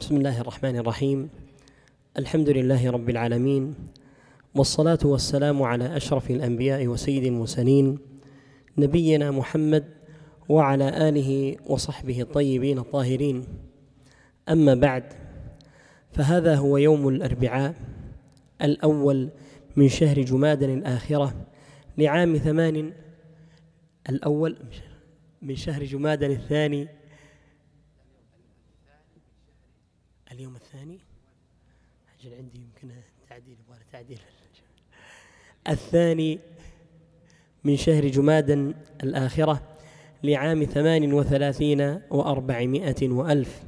بسم الله الرحمن الرحيم. الحمد لله رب العالمين والصلاة والسلام على أشرف الأنبياء وسيد المرسلين نبينا محمد وعلى آله وصحبه الطيبين الطاهرين. أما بعد فهذا هو يوم الأربعاء الأول من شهر جماد الآخرة لعام ثمان الأول من شهر جماد الثاني اليوم الثاني أجل عندي يمكن تعديل يبغى تعديل. الثاني من شهر جماد الآخرة لعام ثمان وثلاثين وأربعمائة وألف.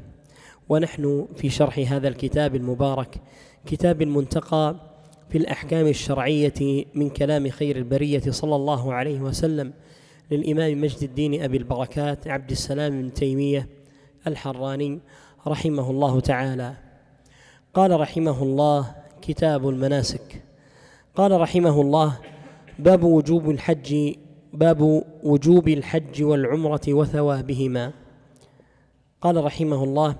ونحن في شرح هذا الكتاب المبارك كتاب المنتقى في الأحكام الشرعية من كلام خير البرية صلى الله عليه وسلم للإمام مجد الدين أبي البركات عبد السلام بن تيمية الحراني رحمه الله تعالى. قال رحمه الله كتاب المناسك. قال رحمه الله باب وجوب الحج باب وجوب الحج والعمرة وثوابهما. قال رحمه الله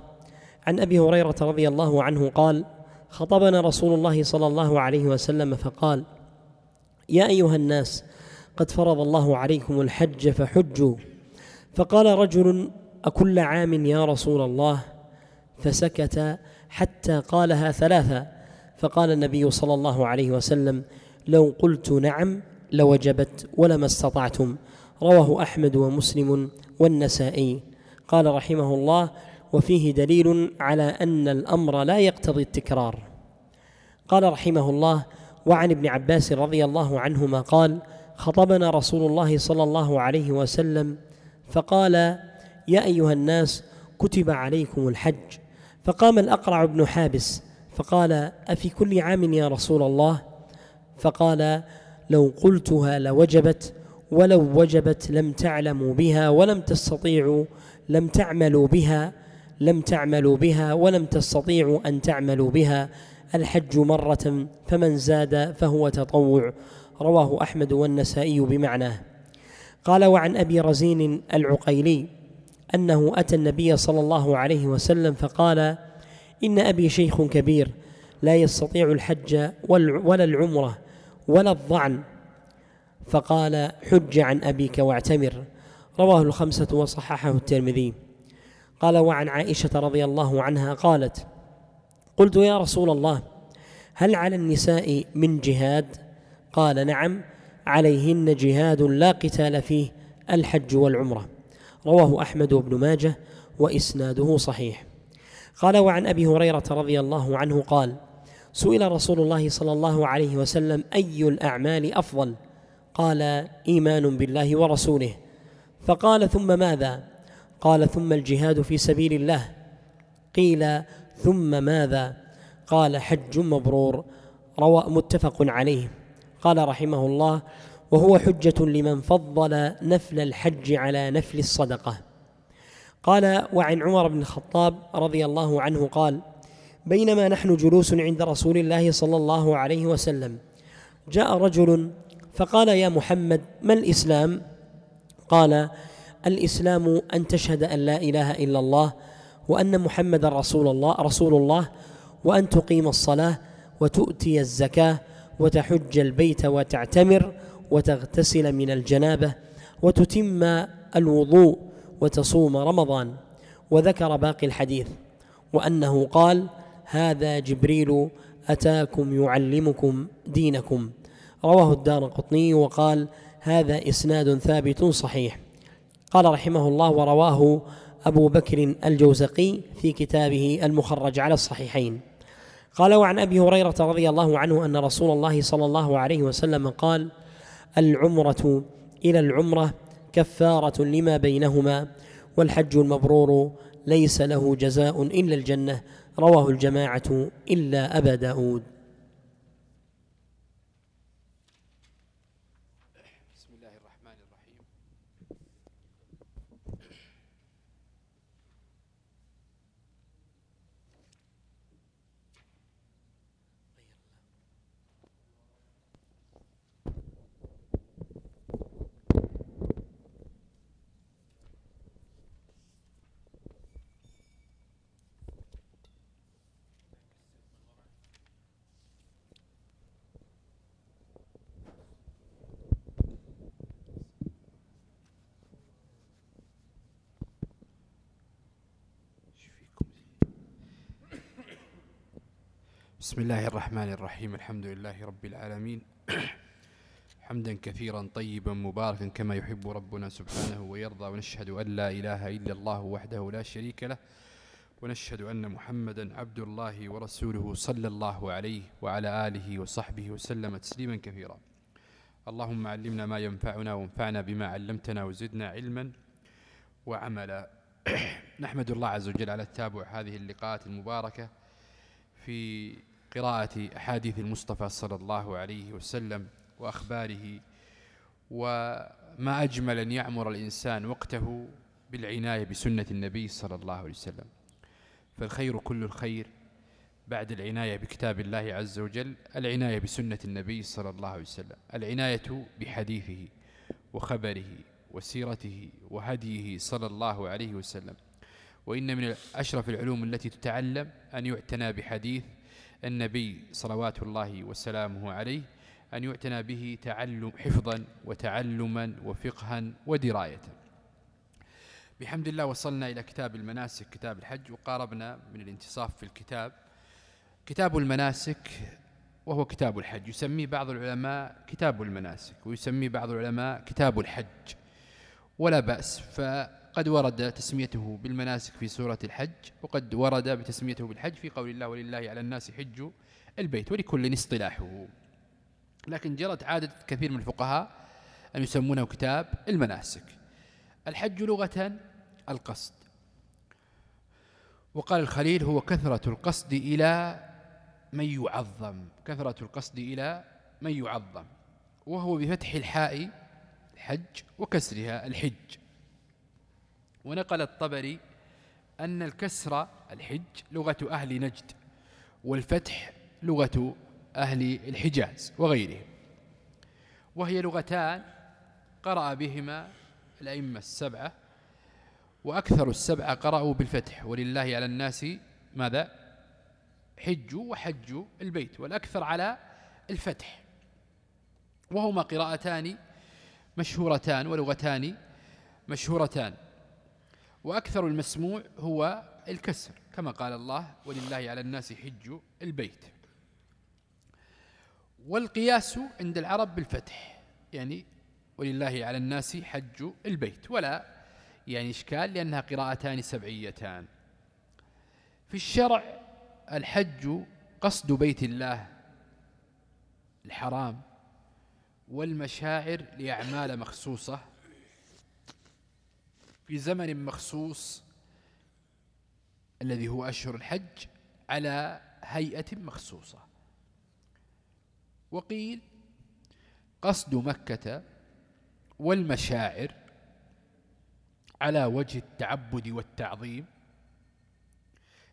عن أبي هريرة رضي الله عنه قال خطبنا رسول الله صلى الله عليه وسلم فقال يا أيها الناس قد فرض الله عليكم الحج فحجوا. فقال رجل أكل عام يا رسول الله؟ فسكت حتى قالها ثلاثا فقال النبي صلى الله عليه وسلم لو قلت نعم لوجبت ولما استطعتم رواه أحمد ومسلم والنسائي. قال رحمه الله وفيه دليل على أن الأمر لا يقتضي التكرار قال رحمه الله وعن ابن عباس رضي الله عنهما قال خطبنا رسول الله صلى الله عليه وسلم فقال يا أيها الناس كتب عليكم الحج فقام الأقرع بن حابس فقال أفي كل عام يا رسول الله؟ فقال لو قلتها لوجبت ولو وجبت لم تعلموا بها ولم تستطيعوا لم تعملوا بها لم تعملوا بها ولم تستطيعوا أن تعملوا بها الحج مرة فمن زاد فهو تطوع. رواه أحمد والنسائي بمعناه. قال وعن أبي رزين العقيلي أنه أتى النبي صلى الله عليه وسلم فقال إن أبي شيخ كبير لا يستطيع الحج ولا العمرة ولا الظعن فقال حج عن أبيك واعتمر. رواه الخمسة وصححه الترمذي. قال وعن عائشة رضي الله عنها قالت قلت يا رسول الله هل على النساء من جهاد؟ قال نعم عليهن جهاد لا قتال فيه الحج والعمرة. رواه أحمد بن ماجه وإسناده صحيح. قال وعن أبي هريرة رضي الله عنه قال سئل رسول الله صلى الله عليه وسلم أي الأعمال أفضل؟ قال إيمان بالله ورسوله. فقال ثم ماذا؟ قال ثم الجهاد في سبيل الله. قيل ثم ماذا؟ قال حج مبرور. روى متفق عليه. قال رحمه الله وهو حجة لمن فضل نفل الحج على نفل الصدقة. قال وعن عمر بن الخطاب رضي الله عنه قال بينما نحن جلوس عند رسول الله صلى الله عليه وسلم جاء رجل فقال يا محمد ما الإسلام؟ قال الإسلام أن تشهد أن لا إله إلا الله وأن محمد رسول الله رسول الله وأن تقيم الصلاة وتؤتي الزكاة وتحج البيت وتعتمر وتغتسل من الجنابة وتتم الوضوء وتصوم رمضان. وذكر باقي الحديث وأنه قال هذا جبريل أتاكم يعلمكم دينكم رواه الدار قطني وقال هذا إسناد ثابت صحيح قال رحمه الله ورواه أبو بكر الجوزقي في كتابه المخرج على الصحيحين. قال وعن أبي هريرة رضي الله عنه أن رسول الله صلى الله عليه وسلم قال العمرة إلى العمرة كفارة لما بينهما والحج المبرور ليس له جزاء إلا الجنة رواه الجماعة إلا أبا داود. بسم الله الرحمن الرحيم. الحمد لله رب العالمين. حمدا كثيرا طيبا مباركا كما يحب ربنا سبحانه ويرضى. ونشهد أن لا إله إلا الله وحده لا شريك له. ونشهد أن محمدا عبد الله ورسوله صلى الله عليه وعلى آله وصحبه وسلم تسليما كثيرا. اللهم علمنا ما ينفعنا وانفعنا بما علمتنا وزدنا علما وعملا. نحمد الله عز وجل على التابع هذه اللقاءات المباركة في قراءة أحاديث المصطفى صلى الله عليه وسلم وأخباره وما أجمل أن يعمر الإنسان وقته بالعناية بسنة النبي صلى الله عليه وسلم. فالخير كل الخير بعد العناية بكتاب الله عز وجل العناية بسنة النبي صلى الله عليه وسلم العناية بحديثه وخبره وسيرته وهديه صلى الله عليه وسلم. وإن من أشرف العلوم التي تتعلم أن يعتنى بحديث النبي صلوات الله وسلامه عليه أن يعتنى به تعلم حفظا وتعلما وفقها ودراية. بحمد الله وصلنا إلى كتاب المناسك كتاب الحج وقاربنا من الانتصاف في الكتاب. كتاب المناسك وهو كتاب الحج. يسميه بعض العلماء كتاب المناسك ويسميه بعض العلماء كتاب الحج. ولا بأس فقد ورد تسميته بالمناسك في سورة الحج وقد ورد بتسميته بالحج في قول الله ولله على الناس حج البيت ولكل اصطلاحه. لكن جرت عادة كثير من الفقهاء أن يسمونه كتاب المناسك. الحج لغة القصد. وقال الخليل هو كثرة القصد إلى من يعظم كثرة القصد إلى من يعظم وهو بفتح الحاء الحج وكسرها الحج. ونقل الطبري أن الكسر الحج لغة أهل نجد والفتح لغة أهل الحجاز وغيرهم. وهي لغتان قرأ بهما الأئمة السبعة وأكثر السبعة قرأوا بالفتح. ولله على الناس ماذا؟ حجوا وحجوا البيت والأكثر على الفتح. وهما قراءتان مشهورتان ولغتان مشهورتان. وأكثر المسموع هو الكسر كما قال الله ولله على الناس حج البيت. والقياس عند العرب بالفتح يعني ولله على الناس حج البيت. ولا يعني إشكال لأنها قراءتان سبعيتان. في الشرع الحج قصد بيت الله الحرام والمشاعر لأعمال مخصوصة في زمن مخصوص الذي هو أشهر الحج على هيئة مخصوصة. وقيل قصد مكة والمشاعر على وجه التعبد والتعظيم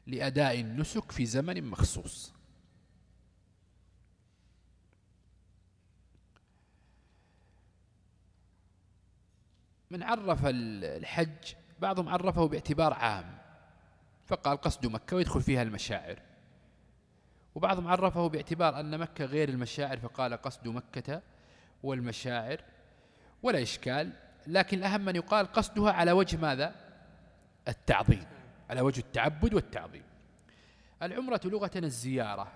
لأداء النسك في زمن مخصوص. من عرف الحج بعضهم عرفه باعتبار عام فقال قصد مكة ويدخل فيها المشاعر. وبعضهم عرفه باعتبار أن مكة غير المشاعر فقال قصد مكة والمشاعر ولا إشكال. لكن الأهم أن يقال قصدها على وجه ماذا؟ التعظيم على وجه التعبد والتعظيم. العمرة لغة الزيارة.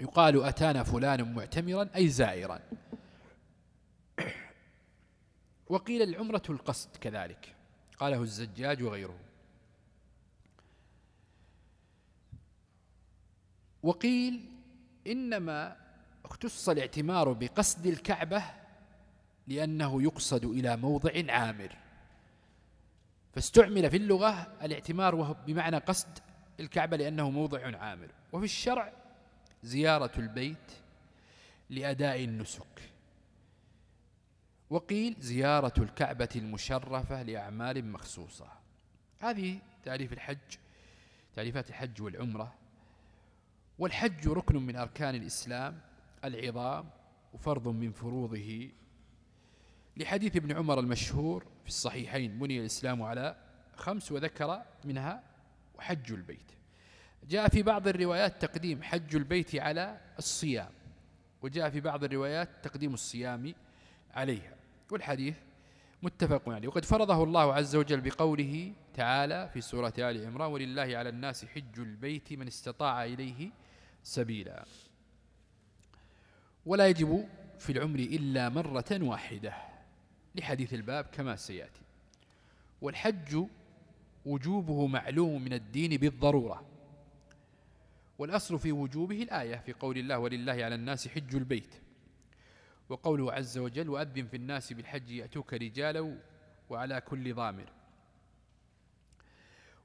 يقال أتانا فلان معتمرا أي زائرا. وقيل العمرة القصد كذلك. قاله الزجاج وغيره. وقيل إنما اختص الاعتمار بقصد الكعبة لأنه يقصد إلى موضع عامر. فاستعمل في اللغة الاعتمار وهو بمعنى قصد الكعبة لأنه موضع عامر. وفي الشرع زيارة البيت لأداء النسك. وقيل زيارة الكعبة المشرفة لأعمال مخصوصة. هذه تعريف الحج تعريفات الحج والعمرة. والحج ركن من أركان الإسلام العظام وفرض من فروضه. لحديث ابن عمر المشهور في الصحيحين بني الإسلام على خمس وذكر منها حج البيت. جاء في بعض الروايات تقديم حج البيت على الصيام وجاء في بعض الروايات تقديم الصيام عليها. والحديث متفق عليه. وقد فرضه الله عز وجل بقوله تعالى في سورة آل عمران ولله على الناس حج البيت من استطاع إليه سبيلا ولا يجب في العمر إلا مرة واحدة لحديث الباب كما سيأتي. والحج وجوبه معلوم من الدين بالضرورة. والأصل في وجوبه الآية في قول الله ولله على الناس حج البيت وقوله عز وجل وأذن في الناس بالحج يأتوك رجالا وعلى كل ضامر.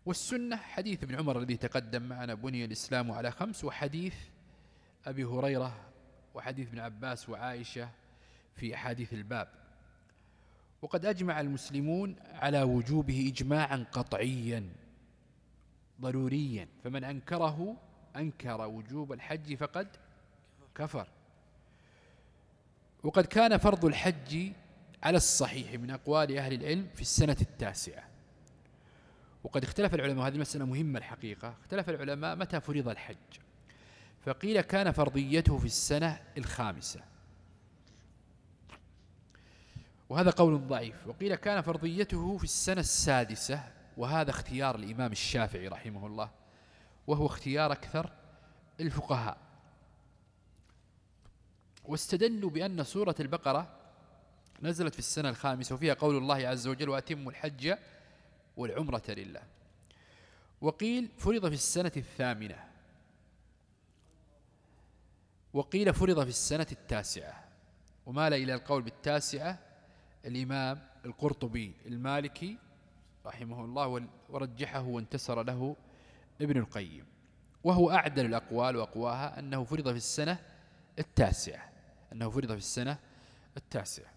والسنة حديث ابن عمر الذي تقدم معنا بني الإسلام على خمس وحديث أبي هريرة وحديث ابن عباس وعائشة في أحاديث الباب. وقد أجمع المسلمون على وجوبه إجماعا قطعيا ضروريا فمن أنكره أنكر وجوب الحج فقد كفر. وقد كان فرض الحج على الصحيح من أقوال أهل العلم في السنة التاسعة. وقد اختلف العلماء هذه المسألة مهمة الحقيقة. اختلف العلماء متى فرض الحج. فقيل كان فرضيته في السنة الخامسة. وهذا قول ضعيف. وقيل كان فرضيته في السنة السادسة وهذا اختيار الإمام الشافعي رحمه الله وهو اختيار أكثر الفقهاء. واستدلوا بأن سورة البقرة نزلت في السنة الخامسة وفيها قول الله عز وجل وأتموا الحج والعمرة لله. وقيل فرض في السنة الثامنة. وقيل فرض في السنة التاسعة. ومال إلى القول بالتاسعة؟ الإمام القرطبي المالكي رحمه الله ورجحه وانتصر له ابن القيم. وهو أعدل الأقوال وأقواها أنه فرض في السنة التاسعة. أنه فرض في السنة التاسعة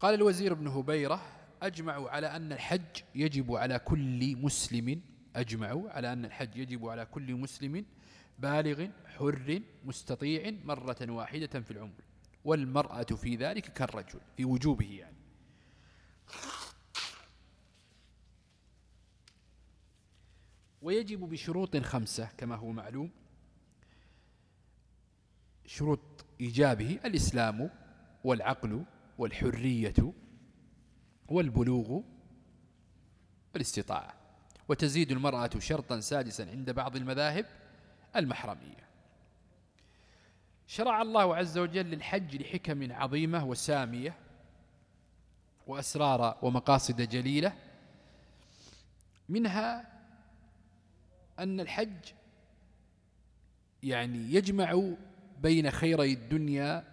قال الوزير ابن هبيرة أجمعوا على أن الحج يجب على كل مسلم أجمعوا على أن الحج يجب على كل مسلم بالغ حر مستطيع مرة واحدة في العمر والمرأة في ذلك كالرجل في وجوبه يعني. ويجب بشروط خمسة كما هو معلوم. شروط إيجابه الإسلام والعقل والحرية والبلوغ والاستطاعة. وتزيد المرأة شرطا سادسا عند بعض المذاهب المحرمية. شرع الله عز وجل للحج لحكم عظيمة وسامية وأسرار ومقاصد جليلة. منها أن الحج يعني يجمع بين خيري الدنيا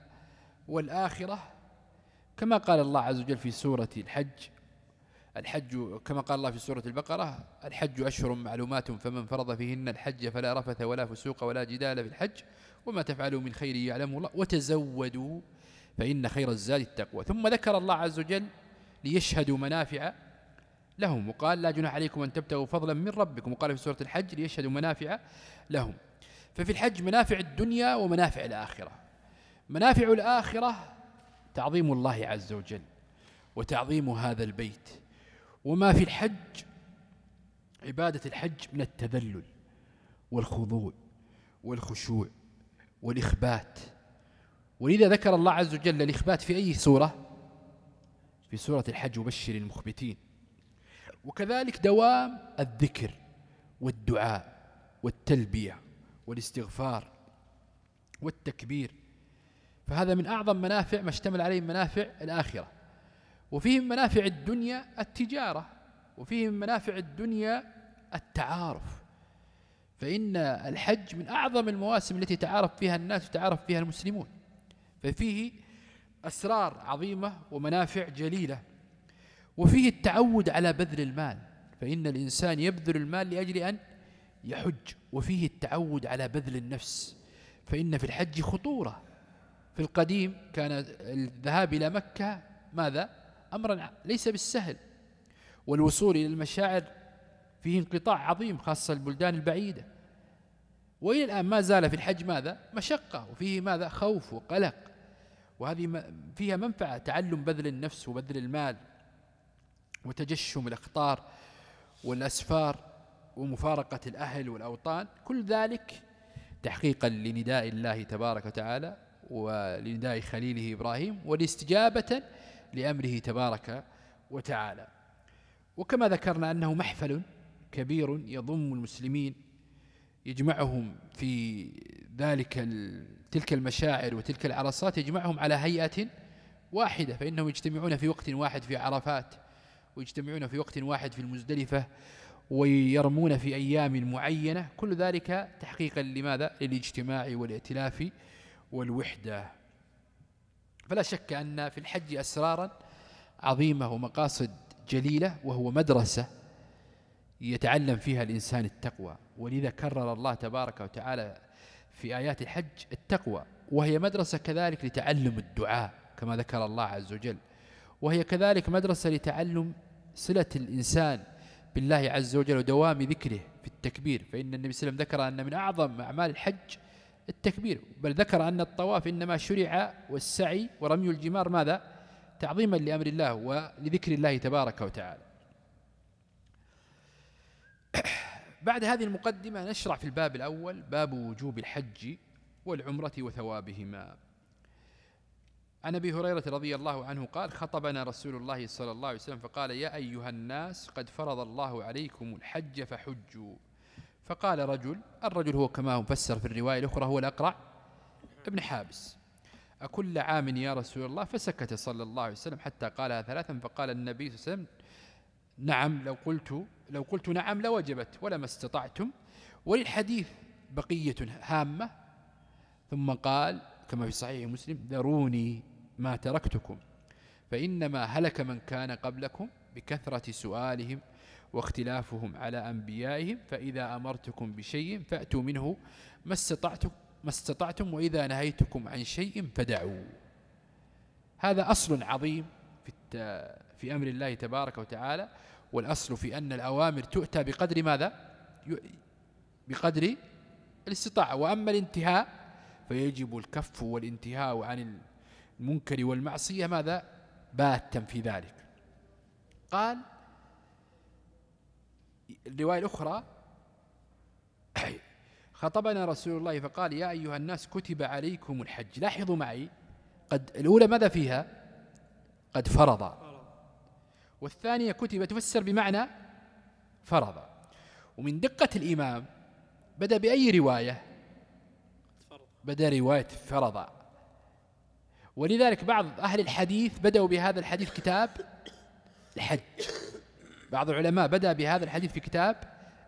والآخرة كما قال الله عز وجل في سورة الحج. الحج كما قال الله في سورة البقرة الحج أشهر معلومات فمن فرض فيهن الحج فلا رفث ولا فسوق ولا جدال في الحج وما تفعلوا من خير يعلم الله وتزودوا فإن خير الزاد التقوى. ثم ذكر الله عز وجل ليشهدوا منافع لهم وقال لا جناح عليكم أن تبتغوا فضلا من ربكم وقال في سورة الحج ليشهدوا منافع لهم. ففي الحج منافع الدنيا ومنافع الآخرة. منافع الآخرة تعظيم الله عز وجل وتعظيم هذا البيت. وما في الحج عبادة الحج من التذلل والخضوع والخشوع والإخبات. ولذا ذكر الله عز وجل الإخبات في أي سورة؟ في سورة الحج وبشر المخبتين. وكذلك دوام الذكر والدعاء والتلبية. والاستغفار والتكبير. فهذا من أعظم منافع ما اشتمل عليه منافع الآخرة. وفيه من منافع الدنيا التجارة وفيه من منافع الدنيا التعارف. فإن الحج من أعظم المواسم التي تعارف فيها الناس وتعارف فيها المسلمون. ففيه أسرار عظيمة ومنافع جليلة. وفيه التعود على بذل المال. فإن الإنسان يبذل المال لأجل أن يحج وفيه التعود على بذل النفس. فإن في الحج خطورة. في القديم كان الذهاب إلى مكة ماذا؟ أمرا ليس بالسهل. والوصول إلى المشاعر فيه انقطاع عظيم خاصة البلدان البعيدة. وإلى الآن ما زال في الحج ماذا؟ مشقة وفيه ماذا؟ خوف وقلق. وهذه فيها منفعة تعلم بذل النفس وبذل المال وتجشم الأخطار والأسفار. ومفارقة الأهل والأوطان كل ذلك تحقيقا لنداء الله تبارك وتعالى ولنداء خليله إبراهيم والاستجابة لأمره تبارك وتعالى. وكما ذكرنا أنه محفل كبير يضم المسلمين يجمعهم في ذلك تلك المشاعر وتلك العرصات يجمعهم على هيئة واحدة فإنهم يجتمعون في وقت واحد في عرفات ويجتمعون في وقت واحد في المزدلفة ويرمون في أيام معينة. كل ذلك تحقيقا لماذا؟ للاجتماع والائتلاف والوحدة. فلا شك أن في الحج أسرارا عظيمة ومقاصد جليلة وهو مدرسة يتعلم فيها الإنسان التقوى. ولذا كرر الله تبارك وتعالى في آيات الحج التقوى وهي مدرسة كذلك لتعلم الدعاء كما ذكر الله عز وجل. وهي كذلك مدرسة لتعلم صلة الإنسان بالله عز وجل ودوام ذكره في التكبير فإن النبي صلى الله عليه وسلم ذكر أن من أعظم أعمال الحج التكبير بل ذكر أن الطواف إنما شرع والسعي ورمي الجمار ماذا؟ تعظيما لأمر الله ولذكر الله تبارك وتعالى. بعد هذه المقدمة نشرع في الباب الأول باب وجوب الحج والعمرة وثوابهما. عن أبي هريرة رضي الله عنه قال خطبنا رسول الله صلى الله عليه وسلم فقال يا أيها الناس قد فرض الله عليكم الحج فحجوا فقال رجل الرجل هو كما هو مفسر في الرواية الأخرى هو الأقرع ابن حابس. أكل عام يا رسول الله؟ فسكت صلى الله عليه وسلم حتى قالها ثلاثا فقال النبي صلى الله عليه وسلم نعم لو قلت لو قلت نعم لوجبت ولما استطعتم وللحديث بقية هامة. ثم قال كما في صحيح مسلم ذروني ما تركتكم فإنما هلك من كان قبلكم بكثرة سؤالهم واختلافهم على أنبيائهم فإذا أمرتكم بشيء فأتوا منه ما استطعتم, ما استطعتم وإذا نهيتكم عن شيء فدعوا. هذا أصل عظيم في, في أمر الله تبارك وتعالى والأصل في أن الأوامر تؤتى بقدر ماذا؟ بقدر الاستطاعة. وأما الانتهاء فيجب الكف والانتهاء عن المنكر والمعصية. ماذا؟ باتا في ذلك. قال الرواية الأخرى خطبنا رسول الله فقال يا أيها الناس كتب عليكم الحج. لاحظوا معي قد الأولى ماذا فيها؟ قد فرض. والثانية كتب تفسر بمعنى فرض. ومن دقة الإمام بدأ بأي رواية؟ بدأ رواية فرض ولذلك بعض أهل الحديث بدأوا بهذا الحديث كتاب الحج. بعض العلماء بدأ بهذا الحديث في كتاب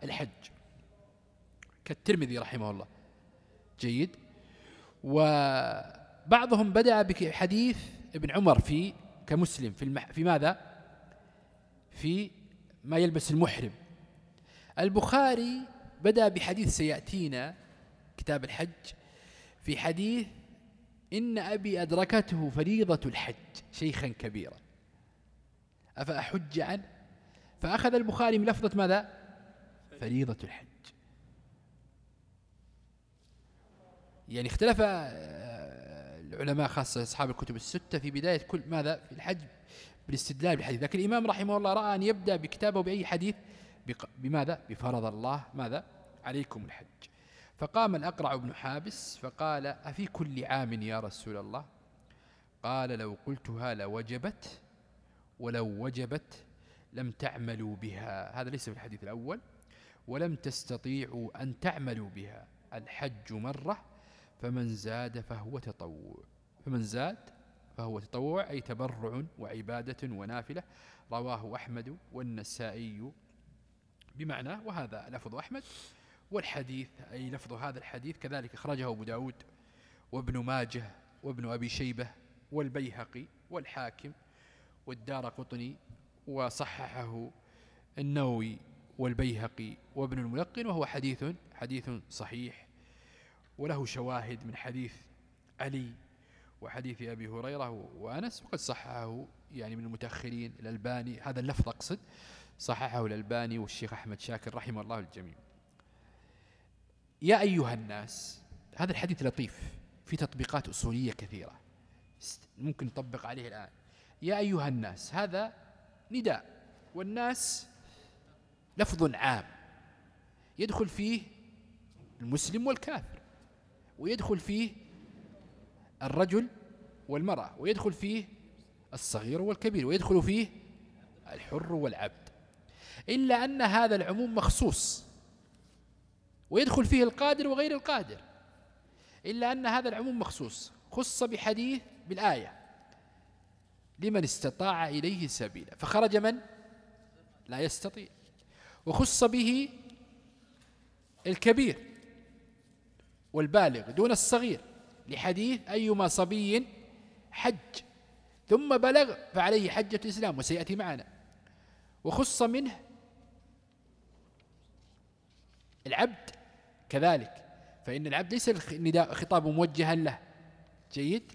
الحج. كالترمذي رحمه الله. جيد. وبعضهم بدأ بحديث ابن عمر في كمسلم. في, المح في ماذا؟ في ما يلبس المحرم. البخاري بدأ بحديث سيأتينا كتاب الحج في حديث إن أبي أدركته فريضة الحج شيخا كبيرا. أفأحج عنه؟ فأخذ البخاري من لفظة ماذا؟ فريضة الحج. يعني اختلف آه، العلماء خاصة أصحاب الكتب الستة في بداية كل ماذا؟ في الحج بالاستدلال بالحديث. لكن الإمام رحمه الله رأى أن يبدأ بكتابه بأي حديث؟ بماذا؟ بفرض الله. ماذا؟ عليكم الحج. فقام الأقرع بن حابس فقال أفي كل عام يا رسول الله؟ قال لو قلتها لوجبت ولو وجبت لم تعملوا بها. هذا ليس في الحديث الأول. ولم تستطيعوا أن تعملوا بها. الحج مرة فمن زاد فهو تطوع. فمن زاد فهو تطوع أي تبرع وعبادة ونافلة. رواه أحمد والنسائي بمعنى وهذا لفظ أحمد. والحديث أي لفظ هذا الحديث كذلك أخرجه أبو داود وابن ماجه وابن أبي شيبة والبيهقي والحاكم والدار قطني وصححه النووي والبيهقي وابن الملقن وهو حديث حديث صحيح وله شواهد من حديث علي وحديث أبي هريرة وأنس وقد صححه يعني من المتأخرين الألباني هذا اللفظ أقصد صححه الألباني والشيخ أحمد شاكر رحمه الله الجميع. يا أيها الناس هذا الحديث لطيف في تطبيقات أصولية كثيرة. ممكن نطبق عليه الآن. يا أيها الناس هذا نداء. والناس لفظ عام. يدخل فيه المسلم والكافر. ويدخل فيه الرجل والمرأة. ويدخل فيه الصغير والكبير. ويدخل فيه الحر والعبد. إلا أن هذا العموم مخصوص. ويدخل فيه القادر وغير القادر إلا أن هذا العموم مخصوص خص بحديث بالآية لمن استطاع إليه سبيلا. فخرج من؟ لا يستطيع. وخص به الكبير والبالغ دون الصغير لحديث أيما صبي حج. ثم بلغ فعليه حجة الإسلام وسيأتي معنا. وخص منه العبد كذلك. فإن العبد ليس النداء خطاب موجها له. جيد؟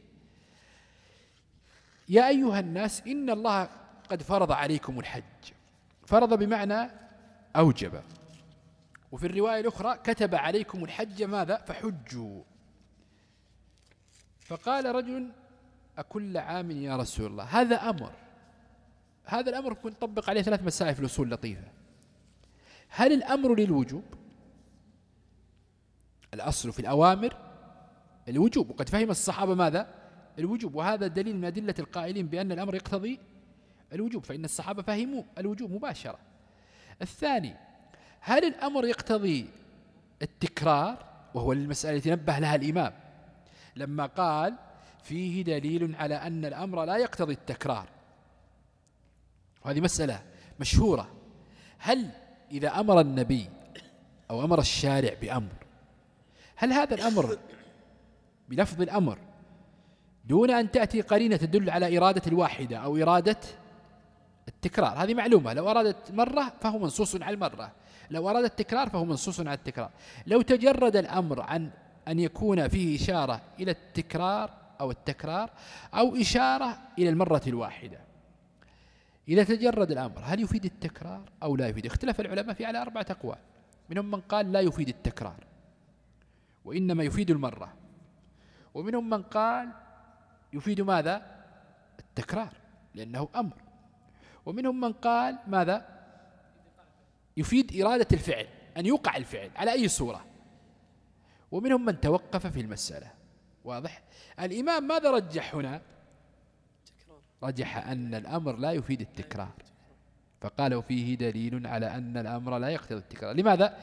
يا أيها الناس إن الله قد فرض عليكم الحج. فرض بمعنى أوجب. وفي الرواية الأخرى كتب عليكم الحج ماذا؟ فحجوا. فقال رجل أكل عام يا رسول الله؟ هذا أمر. هذا الأمر كنت نطبق عليه ثلاث مسائل في الأصول لطيفة هل الأمر للوجوب؟ الأصل في الأوامر الوجوب. وقد فهم الصحابة ماذا؟ الوجوب. وهذا دليل من أدلة القائلين بأن الأمر يقتضي الوجوب. فإن الصحابة فهموا الوجوب مباشرة. الثاني هل الأمر يقتضي التكرار؟ وهو المسألة التي نبه لها الإمام. لما قال فيه دليل على أن الأمر لا يقتضي التكرار. وهذه مسألة مشهورة. هل إذا أمر النبي أو أمر الشارع بأمر هل هذا الأمر بلفظ الأمر دون أن تأتي قرينة تدل على إرادة الواحدة أو إرادة التكرار؟ هذه معلومة. لو أرادت مرة فهو منصوص على المرة. لو أراد التكرار فهو منصوص على التكرار. لو تجرد الأمر عن أن يكون فيه إشارة إلى التكرار أو التكرار أو إشارة إلى المرة الواحدة. إذا تجرد الأمر هل يفيد التكرار أو لا يفيد؟ اختلف العلماء في على أربعة أقوال. منهم من قال لا يفيد التكرار. وإنما يفيد المرة. ومنهم من قال يفيد ماذا؟ التكرار لأنه أمر. ومنهم من قال ماذا؟ يفيد إرادة الفعل أن يوقع الفعل على أي صورة. ومنهم من توقف في المسألة. واضح؟ الإمام ماذا رجح هنا؟ رجح أن الأمر لا يفيد التكرار. فقال وفيه دليل على أن الأمر لا يقتضي التكرار. لماذا؟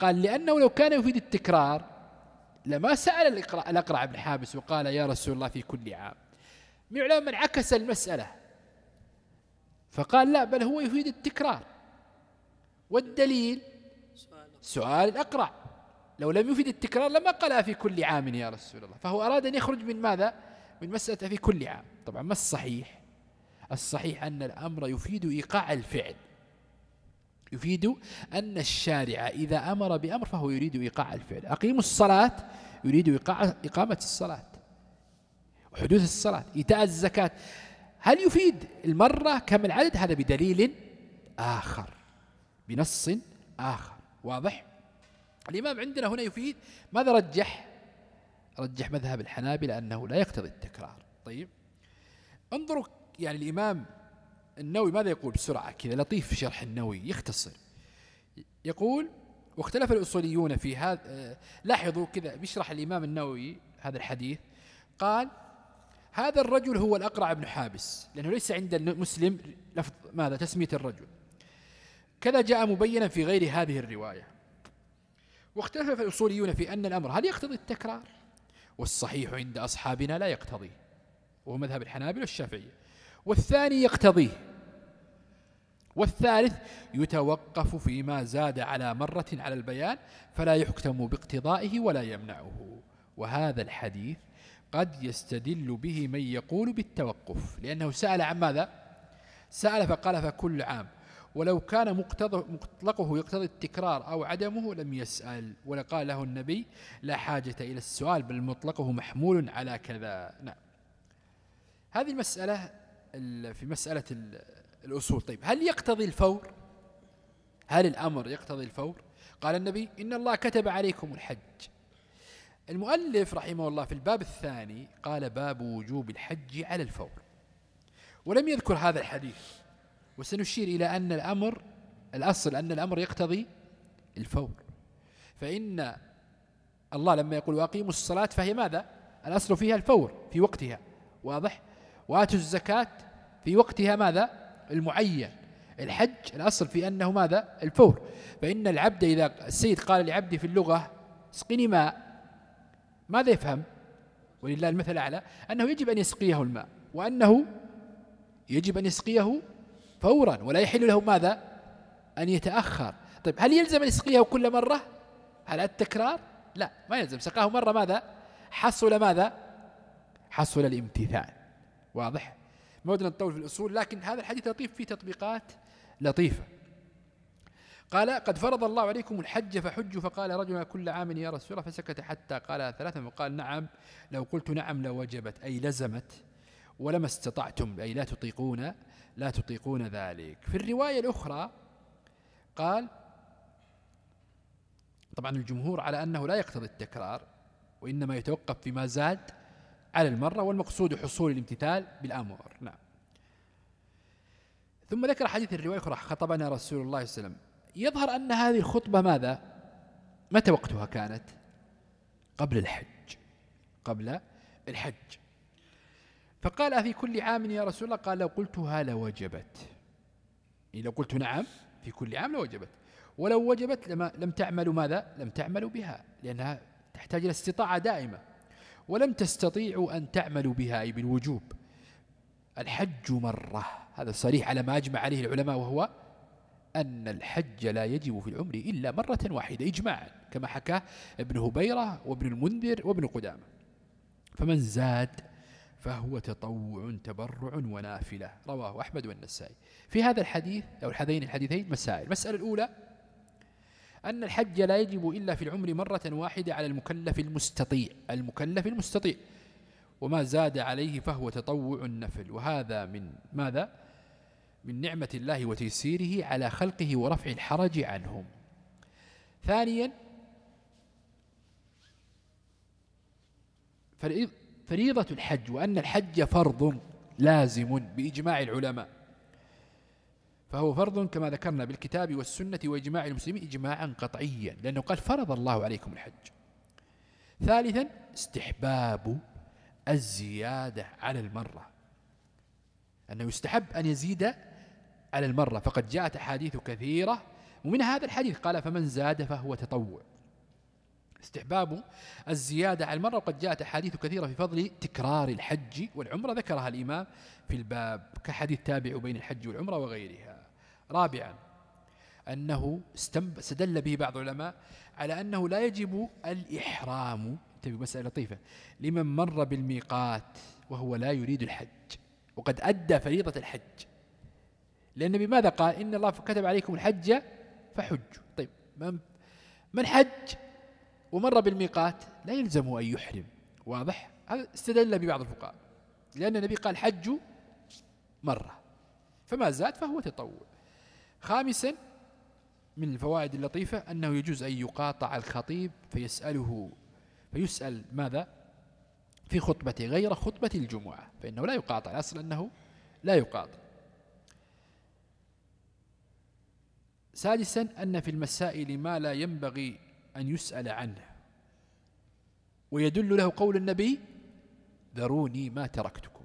قال لأنه لو كان يفيد التكرار لما سأل الأقرع, بن حابس وقال يا رسول الله في كل عام. من من عكس المسألة. فقال لا بل هو يفيد التكرار. والدليل؟ سؤال الأقرع. لو لم يفيد التكرار لما قال في كل عام يا رسول الله. فهو أراد أن يخرج من ماذا؟ من مسألة في كل عام. طبعا ما الصحيح؟ الصحيح أن الأمر يفيد إيقاع الفعل. يفيد أن الشارع إذا أمر بأمر فهو يريد إيقاع الفعل. أقيموا الصلاة يريد إيقاع إقامة الصلاة وحدوث الصلاة إيتاء الزكاة. هل يفيد المرة كم العدد؟ هذا بدليل آخر بنص آخر. واضح؟ الإمام عندنا هنا يفيد ماذا رجح؟ رجح مذهب الحنابلة أنه لا يقتضي التكرار. طيب انظروا يعني الإمام النووي ماذا يقول بسرعة كذا؟ لطيف في شرح النووي يختصر. يقول واختلف الأصوليون في هذا لاحظوا كذا بيشرح الإمام النووي هذا الحديث. قال هذا الرجل هو الأقرع بن حابس لأنه ليس عند المسلم لفظ ماذا؟ تسمية الرجل. كذا جاء مبينا في غير هذه الرواية. واختلف الأصوليون في أن الأمر هل يقتضي التكرار؟ والصحيح عند أصحابنا لا يقتضي وهو مذهب الحنابلة والشافعية. والثاني يقتضيه. والثالث يتوقف فيما زاد على مرة على البيان فلا يحكم باقتضائه ولا يمنعه. وهذا الحديث قد يستدل به من يقول بالتوقف لأنه سأل عن ماذا؟ سأل فقال فكل عام. ولو كان مطلقه يقتضي التكرار أو عدمه لم يسأل. ولقال له النبي لا حاجة إلى السؤال بل مطلقه محمول على كذا. نعم. هذه المسألة في مسألة الأصول. طيب هل يقتضي الفور؟ هل الأمر يقتضي الفور؟ قال النبي إن الله كتب عليكم الحج. المؤلف رحمه الله في الباب الثاني قال باب وجوب الحج على الفور. ولم يذكر هذا الحديث. وسنشير إلى أن الأمر الأصل أن الأمر يقتضي الفور. فإن الله لما يقول وأقيموا الصلاة فهي ماذا؟ الأصل فيها الفور في وقتها. واضح؟ وآتوا الزكاة في وقتها ماذا؟ المعين. الحج الأصل في أنه ماذا؟ الفور. فإن العبد إذا السيد قال لعبده في اللغة اسقني ماء. ماذا يفهم؟ ولله المثل الأعلى أنه يجب أن يسقيه الماء وأنه يجب أن يسقيه فورا ولا يحل له ماذا؟ أن يتأخر. طيب هل يلزم أن يسقيه كل مرة؟ هل التكرار؟ لا ما يلزم. سقاه مرة ماذا؟ حصل ماذا؟ حصل الامتثال. واضح؟ ما ودنا نطول في الأصول لكن هذا الحديث لطيف فيه تطبيقات لطيفة. قال قد فرض الله عليكم الحج فحجوا فقال رجل كل عام يا رسول الله فسكت حتى قال ثلاثة وقال نعم لو قلت نعم لوجبت أي لزمت ولما استطعتم أي لا تطيقون لا تطيقون ذلك. في الرواية الأخرى قال طبعا الجمهور على أنه لا يقتضي التكرار وإنما يتوقف فيما زاد على المرة والمقصود حصول الامتثال بالأمر نعم. ثم ذكر حديث الرواية الأخرى خطبنا رسول الله صلى الله عليه وسلم. يظهر أن هذه الخطبة ماذا؟ متى وقتها كانت؟ قبل الحج. قبل الحج. فقال في كل عام يا رسول الله؟ قال لو قلتها لوجبت. يعني لو قلت نعم في كل عام لوجبت. ولو وجبت لما لم تعملوا ماذا؟ لم تعملوا بها لأنها تحتاج إلى استطاعة دائمة. ولم تستطيعوا أن تعملوا بها أي بالوجوب. الحج مرة. هذا صريح على ما أجمع عليه العلماء وهو أن الحج لا يجب في العمر إلا مرة واحدة إجماعا كما حكاه ابن هبيرة وابن المنذر وابن قدامة. فمن زاد فهو تطوع تبرع ونافلة. رواه أحمد والنسائي. في هذا الحديث أو الحدين الحديثين مسائل. المسألة الأولى أن الحج لا يجب إلا في العمر مرة واحدة على المكلف المستطيع المكلف المستطيع. وما زاد عليه فهو تطوع النفل. وهذا من ماذا؟ من نعمة الله وتيسيره على خلقه ورفع الحرج عنهم. ثانيا فريضة الحج وأن الحج فرض لازم بإجماع العلماء. فهو فرض كما ذكرنا بالكتاب والسنة وإجماع المسلمين إجماعا قطعيا لأنه قال فرض الله عليكم الحج. ثالثا استحباب الزيادة على المرة. أنه يستحب أن يزيد على المرة. فقد جاءت أحاديث كثيرة ومن هذا الحديث قال فمن زاد فهو تطوع. استحباب الزيادة على المرة. وقد جاءت أحاديث كثيرة في فضل تكرار الحج والعمرة. ذكرها الإمام في الباب كحديث تابع بين الحج والعمرة وغيرها. رابعا أنه استدل به بعض العلماء على أنه لا يجب الإحرام. انتبه مسألة لطيفة. لمن مر بالميقات وهو لا يريد الحج وقد أدى فريضة الحج. لأن بماذا قال؟ إن الله كتب عليكم الحج فحجوا. طيب من, من حج ومر بالميقات لا يلزم أن يحرم. واضح؟ هذا استدل ببعض الفقهاء. لأن النبي قال حج مرة فما زاد فهو تطوع. خامسا من الفوائد اللطيفة أنه يجوز أن يقاطع الخطيب فيسأله فيسأل ماذا؟ في خطبة غير خطبة الجمعة فإنه لا يقاطع الأصل أنه لا يقاطع. سادسا أن في المسائل ما لا ينبغي أن يسأل عنه. ويدل له قول النبي ذروني ما تركتكم.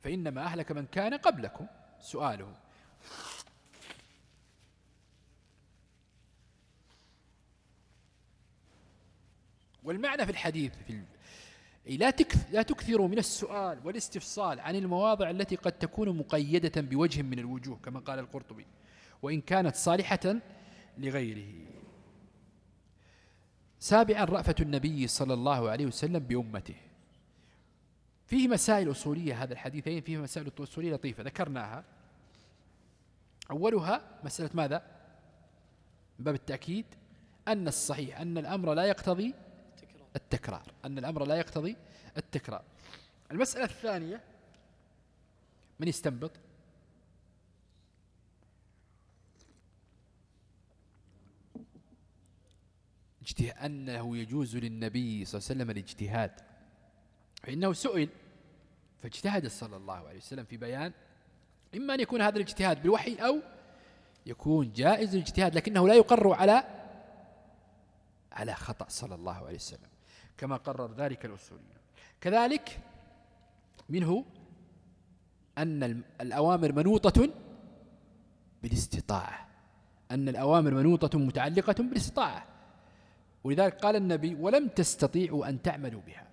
فإنما أهلك من كان قبلكم سؤاله. والمعنى في الحديث في لا لا تكثروا من السؤال والاستفصال عن المواضع التي قد تكون مقيدة بوجه من الوجوه كما قال القرطبي. وإن كانت صالحة لغيره. سابعا رأفة النبي صلى الله عليه وسلم بأمته. فيه مسائل أصولية هذا الحديثين فيه مسائل أصولية لطيفة. ذكرناها. أولها مسألة ماذا؟ باب التأكيد أن الصحيح أن الأمر لا يقتضي التكرار. أن الأمر لا يقتضي التكرار. المسألة الثانية من يستنبط؟ أنه يجوز للنبي صلى الله عليه وسلم الاجتهاد. فإنه سئل فاجتهد صلى الله عليه وسلم في بيان إما أن يكون هذا الاجتهاد بالوحي أو يكون جائز الاجتهاد لكنه لا يقر على على خطأ صلى الله عليه وسلم. كما قرر ذلك الأصوليون كذلك منه أن الأوامر منوطة بالاستطاعة. أن الأوامر منوطة متعلقة بالاستطاعة. ولذلك قال النبي ولم تستطيعوا أن تعملوا بها.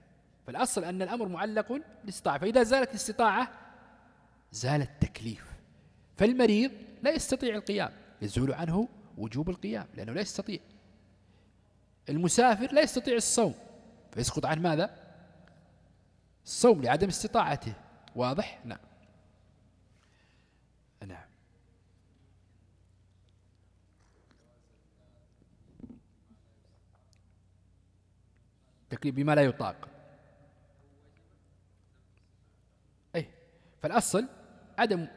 فالأصل أن الأمر معلق بالاستطاعة. فإذا زالت الاستطاعة زال التكليف. فالمريض لا يستطيع القيام. يزول عنه وجوب القيام لأنه لا يستطيع. المسافر لا يستطيع الصوم. فيسقط عنه ماذا؟ الصوم لعدم استطاعته. واضح؟ نعم. نعم. تكليف بما لا يطاق. أي فالأصل عدم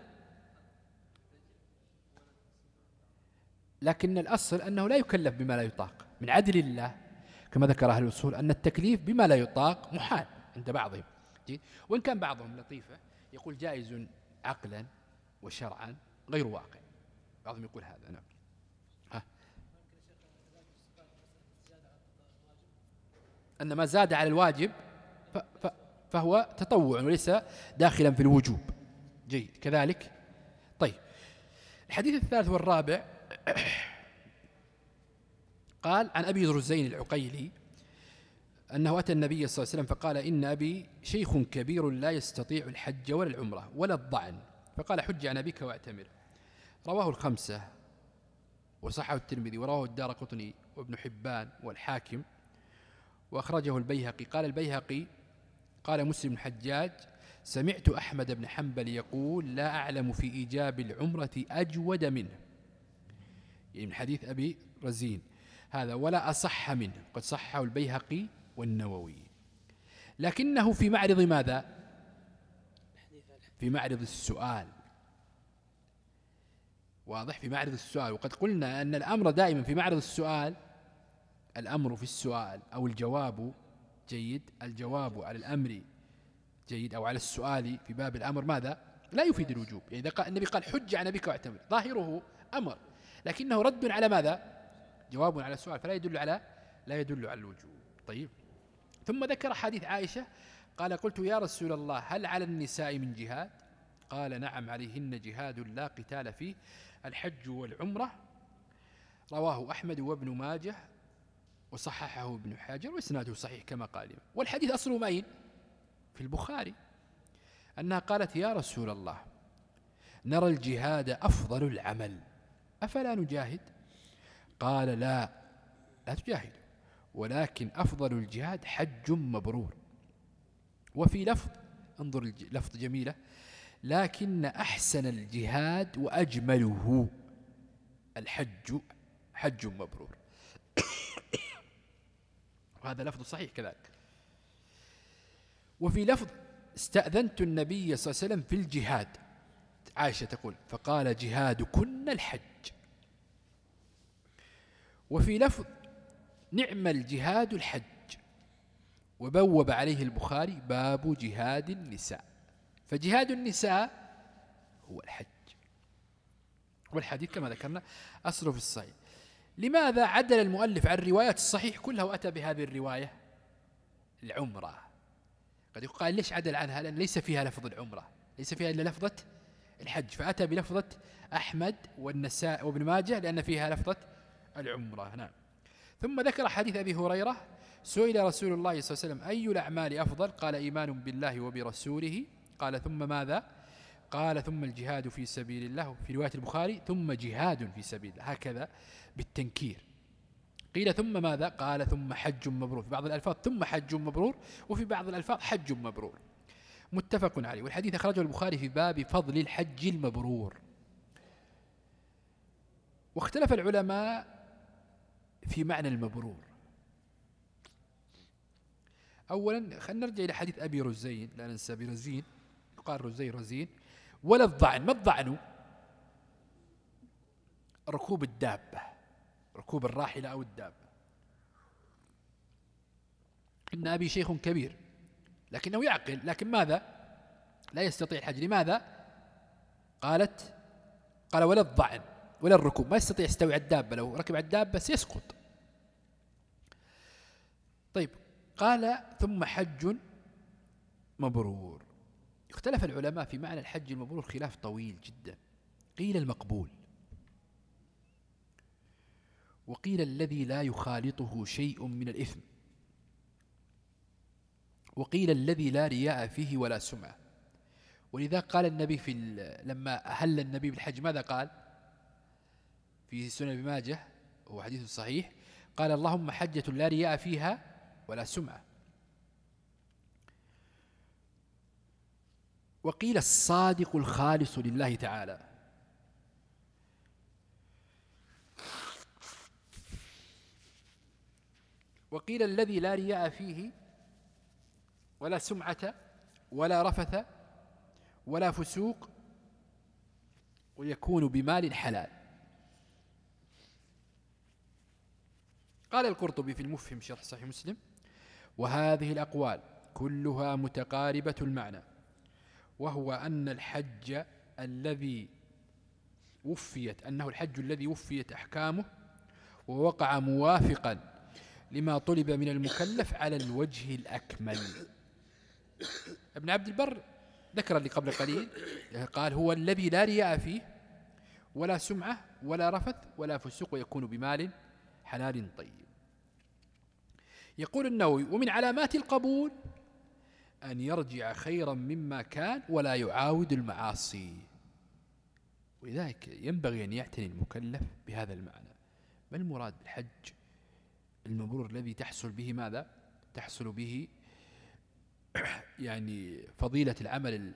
لكن الأصل أنه لا يكلف بما لا يطاق. من عدل الله. كما ذكر أهل الأصول أن التكليف بما لا يطاق محال عند بعضهم. وإن كان بعضهم لطيفة يقول جائز عقلا وشرعا غير واقع. بعضهم يقول هذا نعم. أن ما زاد على الواجب فهو تطوع وليس داخلا في الوجوب. جيد. كذلك؟ طيب. الحديث الثالث والرابع قال عن أبي رزين العقيلي أنه أتى النبي صلى الله عليه وسلم فقال إن أبي شيخ كبير لا يستطيع الحج ولا العمرة ولا الضعن. فقال حج عن أبيك واعتمر رواه الخمسة وصحه الترمذي ورواه الدار قطني وابن حبان والحاكم وأخرجه البيهقي. قال البيهقي قال مسلم الحجاج سمعت أحمد بن حنبل يقول لا أعلم في إيجاب العمرة أجود منه. يعني من حديث أبي رزين. هذا ولا أصح منه. قد صحه البيهقي والنووي. لكنه في معرض ماذا؟ في معرض السؤال. واضح؟ في معرض السؤال. وقد قلنا أن الأمر دائما في معرض السؤال الأمر في السؤال أو الجواب جيد الجواب على الأمر جيد أو على السؤال في باب الأمر ماذا؟ لا يفيد الوجوب. يعني إذا قال النبي قال حج عن أبيك واعتمر. ظاهره أمر. لكنه رد على ماذا؟ جواب على السؤال فلا يدل على لا يدل على الوجوب. طيب. ثم ذكر حديث عائشة قال قلت يا رسول الله هل على النساء من جهاد؟ قال نعم عليهن جهاد لا قتال فيه الحج والعمرة. رواه أحمد وابن ماجه وصححه ابن حجر وإسناده صحيح كما قال والحديث أصله مين في البخاري. أنها قالت يا رسول الله نرى الجهاد أفضل العمل أفلا نجاهد؟ قال لا لا تجاهد ولكن أفضل الجهاد حج مبرور. وفي لفظ انظر لفظ جميلة لكن أحسن الجهاد وأجمله الحج حج مبرور. وهذا لفظ صحيح كذلك. وفي لفظ استأذنت النبي صلى الله عليه وسلم في الجهاد. عائشة تقول فقال جهادكن الحج. وفي لفظ نعم الجهاد الحج وبوب عليه البخاري باب جهاد النساء. فجهاد النساء هو الحج. والحديث كما ذكرنا أصله في الصحيح. لماذا عدل المؤلف عن الروايات الصحيح كلها وأتى بهذه الرواية؟ العمرة. قد يقال ليش عدل عنها؟ لأن ليس فيها لفظ العمرة ليس فيها إلا لفظة الحج. فأتى بلفظة أحمد والنساء وابن ماجه لأن فيها لفظة العمرة نعم. ثم ذكر حديث أبي هريرة سئل رسول الله صلى الله عليه وسلم أي الأعمال أفضل؟ قال إيمان بالله وبرسوله. قال ثم ماذا؟ قال ثم الجهاد في سبيل الله في رواية البخاري ثم جهاد في سبيل الله هكذا بالتنكير. قيل ثم ماذا؟ قال ثم حج مبرور في بعض الألفاظ ثم حج مبرور وفي بعض الألفاظ حج مبرور. متفق عليه. والحديث أخرجه البخاري في باب فضل الحج المبرور. واختلف العلماء في معنى المبرور. أولا خلينا نرجع إلى حديث أبي رزين لا ننسى أبي رزين يقال رزين رزين ولا الضعن ما الضعن؟ ركوب الدابة ركوب الراحلة أو الدابة. إن أبي شيخ كبير لكنه يعقل لكن ماذا؟ لا يستطيع الحج لماذا؟ قالت قال ولا الضعن. ولا الركوب ما يستطيع يستوي على الدابة لو ركب على الدابة سيسقط. طيب قال ثم حج مبرور. اختلف العلماء في معنى الحج المبرور خلاف طويل جدا. قيل المقبول. وقيل الذي لا يخالطه شيء من الإثم. وقيل الذي لا رياء فيه ولا سمعة. ولذا قال النبي في لما أهل النبي بالحج ماذا قال؟ في سنة بماجه وهو حديث صحيح قال اللهم حجة لا رياء فيها ولا سمعة. وقيل الصادق الخالص لله تعالى. وقيل الذي لا رياء فيه ولا سمعة ولا رفث ولا فسوق ويكون بمال حلال. قال القرطبي في المفهم شرح صحيح مسلم وهذه الأقوال كلها متقاربة المعنى وهو أن الحج الذي وفيت أنه الحج الذي وفيت أحكامه ووقع موافقا لما طلب من المكلف على الوجه الأكمل. ابن عبد البر ذكر اللي قبل قليل قال هو الذي لا رياء فيه ولا سمعة ولا رفث ولا فسوق ويكون بمال حلال طيب. يقول النووي ومن علامات القبول أن يرجع خيرا مما كان ولا يعاود المعاصي. ولذلك ينبغي أن يعتني المكلف بهذا المعنى. ما المراد بالحج المبرور الذي تحصل به ماذا؟ تحصل به يعني فضيلة العمل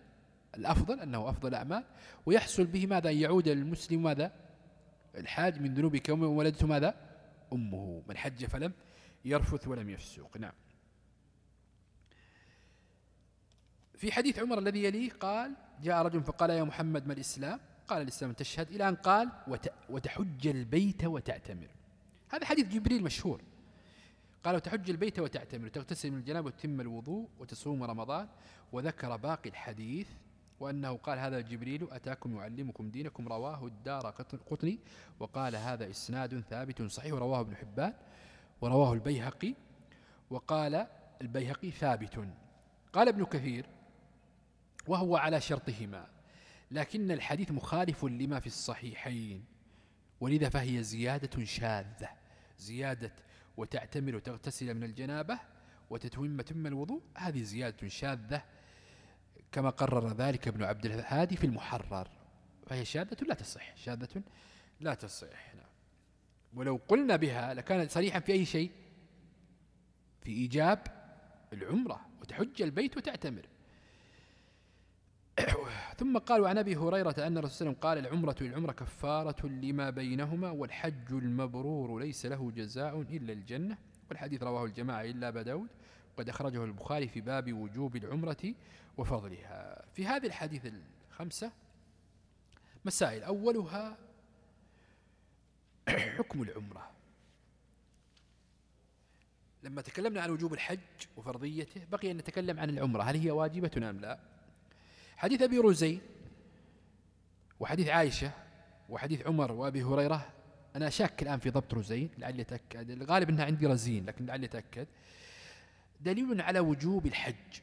الأفضل أنه أفضل الأعمال ويحصل به ماذا؟ يعود المسلم ماذا؟ الحاج من ذنوب كوم ولدته ماذا؟ أمه من حج فلم يرفث ولم يفسق. نعم. في حديث عمر الذي يليه قال جاء رجل فقال يا محمد ما الإسلام؟ قال الإسلام تشهد إلى أن قال وتحج البيت وتعتمر هذا حديث جبريل مشهور. قال وتحج البيت وتعتمر وتغتسل من الجناب وتتم الوضوء وتصوم رمضان. وذكر باقي الحديث وأنه قال هذا جبريل أتاكم يعلمكم دينكم رواه الدار قطني وقال هذا إسناد ثابت صحيح رواه ابن حبان ورواه البيهقي وقال البيهقي ثابت. قال ابن كثير وهو على شرطهما لكن الحديث مخالف لما في الصحيحين ولذا فهي زيادة شاذة زيادة وتعتمر وتغتسل من الجنابة وتتم تم الوضوء هذه زيادة شاذة كما قرر ذلك ابن عبد الهادي في المحرر. فهي شاذة لا تصح شاذة لا تصح نعم. ولو قلنا بها لكان صريحا في أي شيء؟ في إيجاب العمرة وتحج البيت وتعتمر. ثم قال عن أبي هريرة أن الرسول صلى الله عليه وسلم قال العمرة للعمرة كفارة لما بينهما والحج المبرور ليس له جزاء إلا الجنة. والحديث رواه الجماعة إلا أبا داود. وقد أخرجه البخاري في باب وجوب العمرة وفضلها. في هذه الحديث الخمسة مسائل. أولها حكم العمرة. لما تكلمنا عن وجوب الحج وفرضيته بقي أن نتكلم عن العمرة. هل هي واجبة أم لا؟ حديث أبي روزي وحديث عائشة وحديث عمر وأبي هريرة أنا شاك الآن في ضبط روزين لعلي أتأكد. الغالب أنها عندي رزين لكن لعلي أتأكد. دليل على وجوب الحج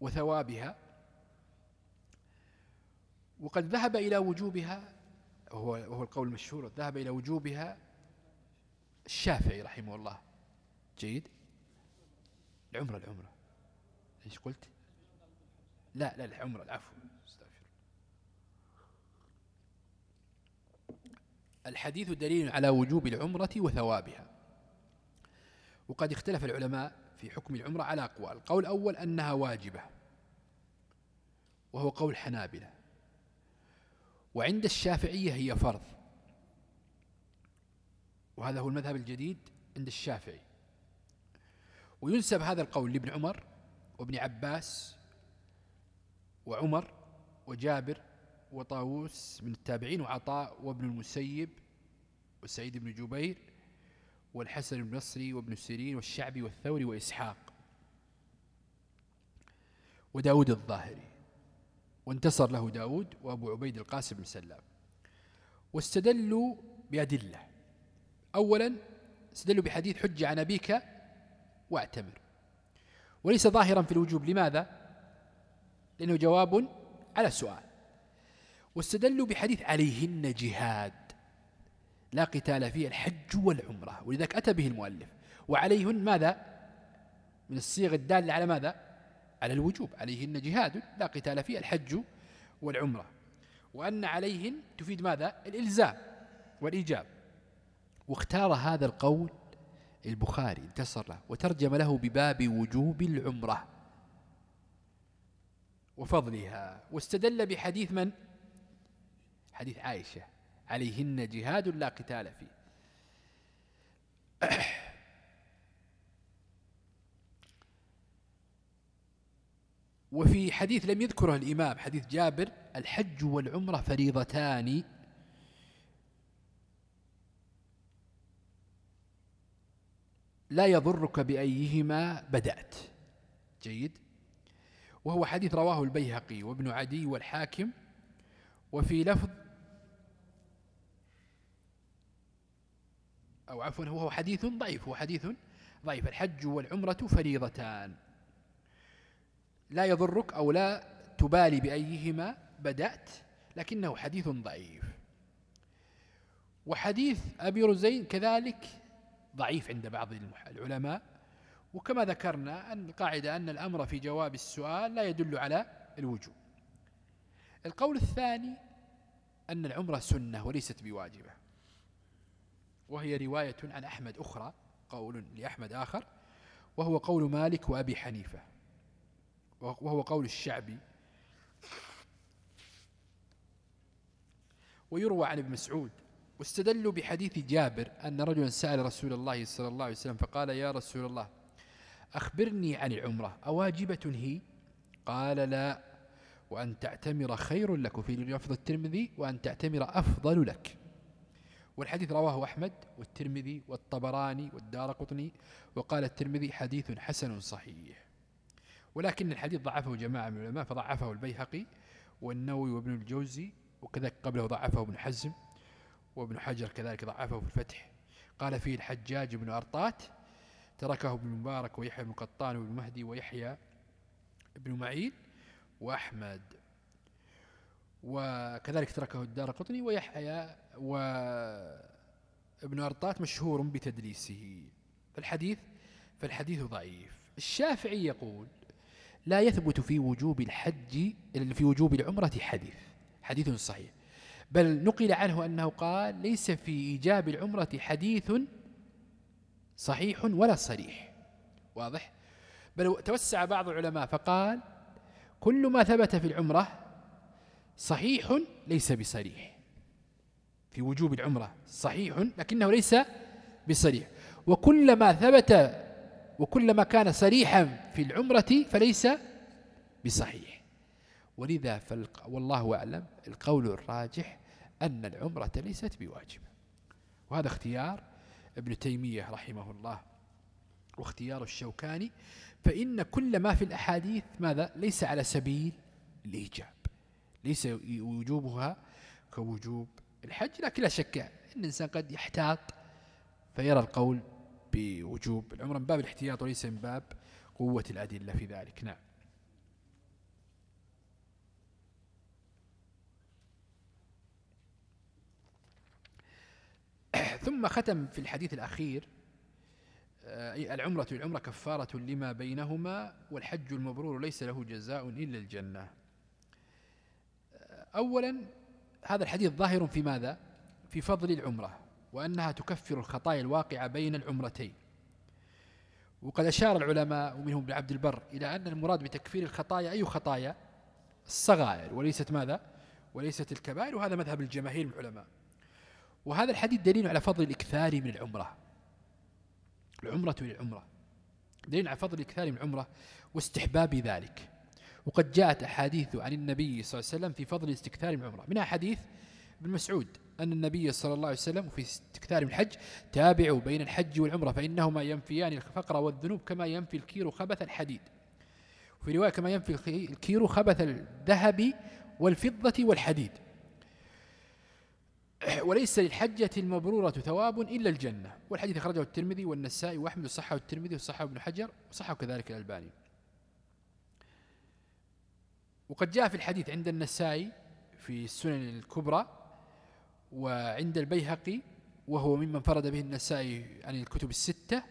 وثوابها. وقد ذهب إلى وجوبها وهو, وهو القول المشهور ذهب إلى وجوبها الشافعي رحمه الله. جيد؟ العمرة العمرة. إيش قلت؟ لا لا العمرة العفو. استغفر الحديث دليل على وجوب العمرة وثوابها. وقد اختلف العلماء في حكم العمرة على أقوال. القول الأول أنها واجبة وهو قول حنابلة. وعند الشافعية هي فرض وهذا هو المذهب الجديد عند الشافعي. وينسب هذا القول لابن عمر وابن عباس وعمر وجابر وطاووس من التابعين وعطاء وابن المسيب وسعيد بن جبير والحسن البصري وابن سيرين والشعبي والثوري وإسحاق وداود الظاهري وانتصر له داود وأبو عبيد القاسم بن سلام. واستدلوا بأدلة. أولا استدلوا بحديث حج عن أبيك واعتمر. وليس ظاهرا في الوجوب. لماذا؟ لأنه جواب على السؤال واستدلوا بحديث عليهن جهاد. لا قتال فيه الحج والعمرة ولذلك أتى به المؤلف. وعليهن ماذا؟ من الصيغ الدالة على ماذا؟ على الوجوب عليهن جهاد لا قتال فيه الحج والعمرة. وأن عليهن تفيد ماذا؟ الإلزام والإيجاب. واختار هذا القول البخاري انتصر له وترجم له بباب وجوب العمرة وفضلها. واستدل بحديث من؟ حديث عائشة. عليهن جهاد لا قتال فيه. وفي حديث لم يذكره الإمام حديث جابر الحج والعمرة فريضتان. لا يضرك بأيهما بدأت. جيد. وهو حديث رواه البيهقي وابن عدي والحاكم. وفي لفظ أو عفوا هو حديث ضعيف هو حديث ضعيف. الحج والعمرة فريضتان. لا يضرك أو لا تبالي بأيهما بدأت لكنه حديث ضعيف. وحديث أبي رزين كذلك ضعيف عند بعض العلماء. وكما ذكرنا أن القاعدة أن الأمر في جواب السؤال لا يدل على الوجوب. القول الثاني أن العمرة سنة وليست بواجبة. وهي رواية عن أحمد أخرى قول لأحمد آخر وهو قول مالك وأبي حنيفة. وهو قول الشعبي. ويروى عن ابن مسعود واستدلوا بحديث جابر أن رجلا سأل رسول الله صلى الله عليه وسلم فقال يا رسول الله أخبرني عن العمرة أواجبة هي؟ قال لا وأن تعتمر خير لك. وفي لفظ الترمذي وأن تعتمر أفضل لك. والحديث رواه أحمد والترمذي والطبراني والدار قطني وقال الترمذي حديث حسن صحيح. ولكن الحديث ضعفه جماعة من العلماء فضعفه البيهقي والنووي وابن الجوزي وكذلك قبله ضعفه ابن حزم وابن حجر كذلك ضعفه في الفتح. قال فيه الحجاج بن أرطات تركه ابن مبارك ويحيى بن قطان وابن مهدي ويحيى بن معين وأحمد. وكذلك تركه الدار قطني ويحيى وابن أرطات مشهور بتدليسه. فالحديث فالحديث ضعيف. الشافعي يقول لا يثبت في وجوب الحج في وجوب العمرة حديث. حديث صحيح. بل نقل عنه أنه قال ليس في إيجاب العمرة حديث صحيح ولا صريح. واضح؟ بل توسع بعض العلماء فقال كل ما ثبت في العمرة صحيح ليس بصريح. في وجوب العمرة صحيح لكنه ليس بصريح. وكل ما ثبت وكل ما كان صريحا في العمرة فليس بصحيح. ولذا. والله أعلم القول الراجح أن العمرة ليست بواجبة وهذا اختيار ابن تيمية رحمه الله واختيار الشوكاني. فإن كل ما في الأحاديث ماذا؟ ليس على سبيل الإيجاب. ليس وجوبها كوجوب الحج لكن لا شك أن الإنسان قد يحتاط فيرى القول بوجوب العمرة من باب الاحتياط وليس من باب قوة الأدلة في ذلك. نعم. ثم ختم في الحديث الأخير آه، العمرة العمرة كفارة لما بينهما والحج المبرور ليس له جزاء إلا الجنة. أولا هذا الحديث ظاهر في ماذا؟ في فضل العمرة وأنها تكفر الخطايا الواقعة بين العمرتين. وقد أشار العلماء ومنهم ابن عبد البر إلى أن المراد بتكفير الخطايا أي خطايا؟ الصغائر وليست ماذا؟ وليست الكبائر وهذا مذهب الجماهير العلماء. وهذا الحديث دليل على فضل الإكثار من العمرة. العمرة للعمرة. دليل على فضل الإكثار من العمرة واستحباب ذلك. وقد جاءت أحاديث عن النبي صلى الله عليه وسلم في فضل الاستكثار من العمرة منها حديث ابن مسعود أن النبي صلى الله عليه وسلم في استكثار من الحج تابعوا بين الحج والعمرة فإنهما ينفيان الفقر والذنوب كما ينفي الكير خبث الحديد. وفي رواية كما ينفي الكير خبث الذهب والفضة والحديد. وليس للحجة المبرورة ثواب إلا الجنة. والحديث أخرجه الترمذي والنسائي وأحمد وصحه الترمذي وصحه ابن حجر وصحه كذلك الألباني. وقد جاء في الحديث عند النسائي في السنن الكبرى وعند البيهقي وهو ممن فرد به النسائي عن الكتب الستة.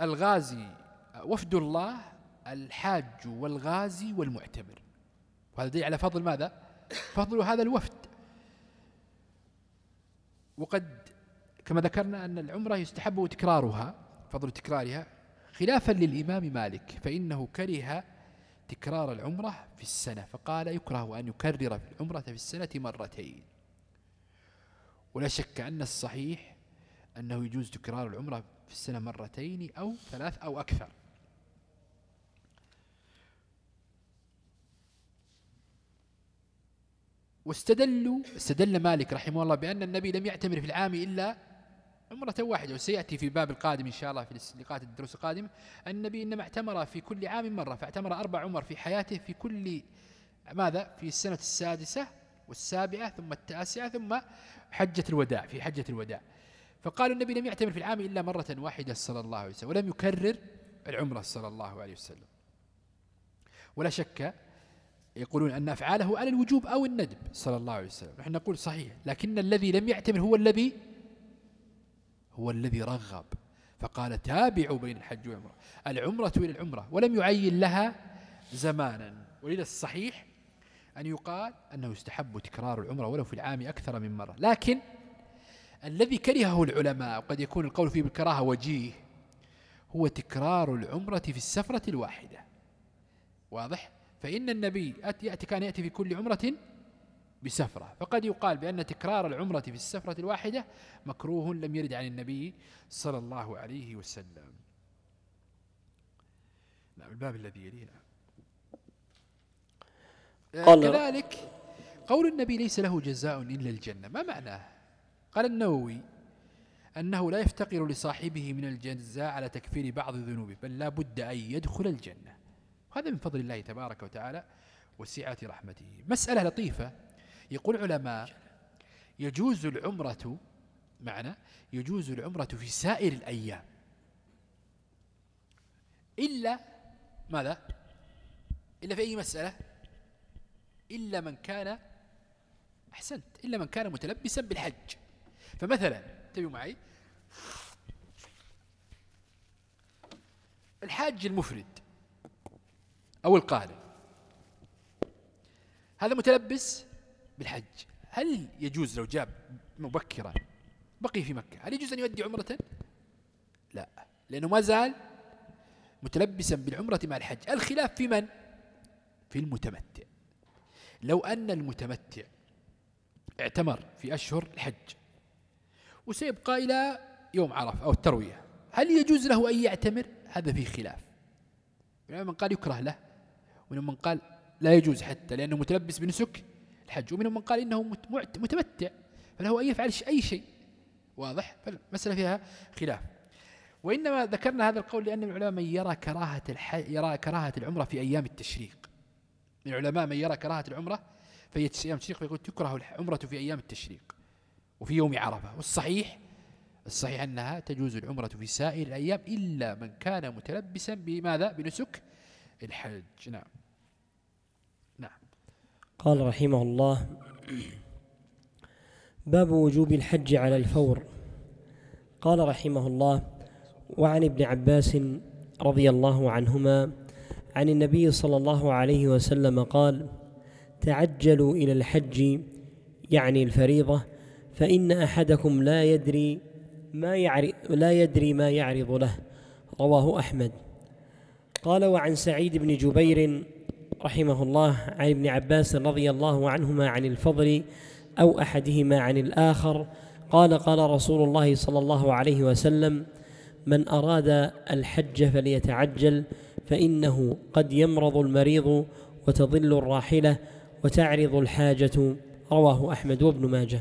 الغازي وفد الله الحاج والغازي والمعتمر. وهذا دليل على فضل ماذا؟ فضل هذا الوفد. وقد كما ذكرنا أن العمرة يستحب تكرارها فضل تكرارها خلافا للإمام مالك فإنه كره تكرار العمرة في السنة. فقال يكره أن يكرر في العمرة في السنة مرتين. ولا شك أن الصحيح أنه يجوز تكرار العمرة في السنة مرتين أو ثلاث أو أكثر. واستدلوا استدل مالك رحمه الله بأن النبي لم يعتمر في العام إلا عمرة واحدة وسيأتي في الباب القادم إن شاء الله في لقاءات الدروس القادمة النبي إنما اعتمر في كل عام مرة فاعتمر أربع عمر في حياته في كل ماذا؟ في السنة السادسة والسابعة ثم التاسعة ثم حجة الوداع في حجة الوداع. فقال النبي لم يعتمر في العام إلا مرة واحدة صلى الله عليه وسلم ولم يكرر العمرة صلى الله عليه وسلم. ولا شك يقولون أن أفعاله على الوجوب أو الندب صلى الله عليه وسلم. نحن نقول صحيح لكن الذي لم يعتمر هو الذي هو الذي رغب. فقال تابعوا بين الحج والعمرة. العمرة إلى العمرة ولم يعين لها زمانا. ولذا الصحيح أن يقال أنه يستحب تكرار العمرة ولو في العام أكثر من مرة. لكن الذي كرهه العلماء وقد يكون القول فيه بالكراهة وجيه هو تكرار العمرة في السفرة الواحدة. واضح؟ فإن النبي يأتي كان يأتي في كل عمرة بسفرة. فقد يقال بأن تكرار العمرة في السفرة الواحدة مكروه لم يرد عن النبي صلى الله عليه وسلم. نعم الباب الذي يلينا. قال كذلك قول النبي ليس له جزاء إلا الجنة. ما معناه؟ قال النووي أنه لا يفتقر لصاحبه من الجزاء على تكفير بعض ذنوبه بل لا بد أن يدخل الجنة. هذا من فضل الله تبارك وتعالى وسعة رحمته. مسألة لطيفة. يقول علماء يجوز العمرة معنى يجوز العمرة في سائر الأيام. إلا ماذا؟ إلا في أي مسألة؟ إلا من كان أحسنت إلا من كان متلبسا بالحج. فمثلا انتبهوا معي. الحاج المفرد أو القارئ هذا متلبس بالحج. هل يجوز لو جاب مبكرا بقي في مكة؟ هل يجوز أن يؤدي عمرة؟ لا لأنه ما زال متلبسا بالعمرة مع الحج. الخلاف في من؟ في المتمتع. لو أن المتمتع اعتمر في أشهر الحج وسيبقى إلى يوم عرفة أو التروية هل يجوز له أن يعتمر؟ هذا فيه خلاف. من قال يكره له ومن من قال لا يجوز حتى لأنه متلبس بنسك الحج. ومنهم من قال إنه متمتع فله أن يفعل أي شيء. واضح؟ فالمسألة فيها خلاف. وإنما ذكرنا هذا القول لأن العلماء من يرى كراهة الحج يرى كراهة العمرة في أيام التشريق. من العلماء من يرى كراهة العمرة في أيام التشريق فيقول تكره العمرة في أيام التشريق وفي يوم عرفة. والصحيح الصحيح أنها تجوز العمرة في سائر الأيام إلا من كان متلبسا بماذا؟ بنسك الحج. نعم. قال رحمه الله باب وجوب الحج على الفور. قال رحمه الله وعن ابن عباس رضي الله عنهما عن النبي صلى الله عليه وسلم قال تعجلوا إلى الحج يعني الفريضة فإن أحدكم لا يدري ما لا يدري ما يعرض له. رواه أحمد. قال وعن سعيد بن جبير رحمه الله عن ابن عباس رضي الله عنهما عن الفضل أو أحدهما عن الآخر. قال قال رسول الله صلى الله عليه وسلم من أراد الحج فليتعجل فإنه قد يمرض المريض وتضل الراحلة وتعرض الحاجة. رواه أحمد وابن ماجه.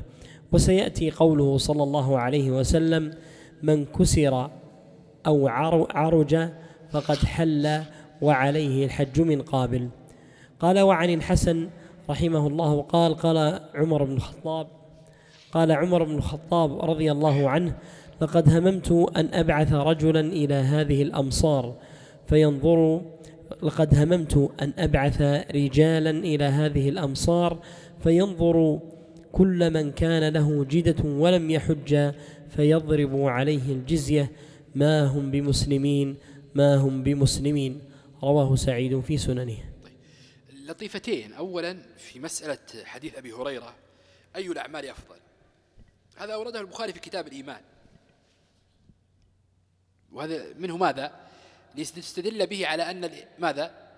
وسيأتي قوله صلى الله عليه وسلم من كسر أو عرج فقد حل وعليه الحج من قابل. قال وعن الحسن رحمه الله قال قال عمر بن الخطاب قال عمر بن الخطاب رضي الله عنه لقد هممت أن أبعث رجلا إلى هذه الأمصار فينظر لقد هممت أن أبعث رجالا إلى هذه الأمصار فينظروا كل من كان له جدة ولم يحج فيضرب عليه الجزية ما هم بمسلمين؟ ما هم بمسلمين؟ رواه سعيد في سننه. لطيفتين أولا في مسألة حديث أبي هريرة أي الأعمال أفضل؟ هذا أورده البخاري في كتاب الإيمان. وهذا منه ماذا؟ ليستدل به على أن ماذا؟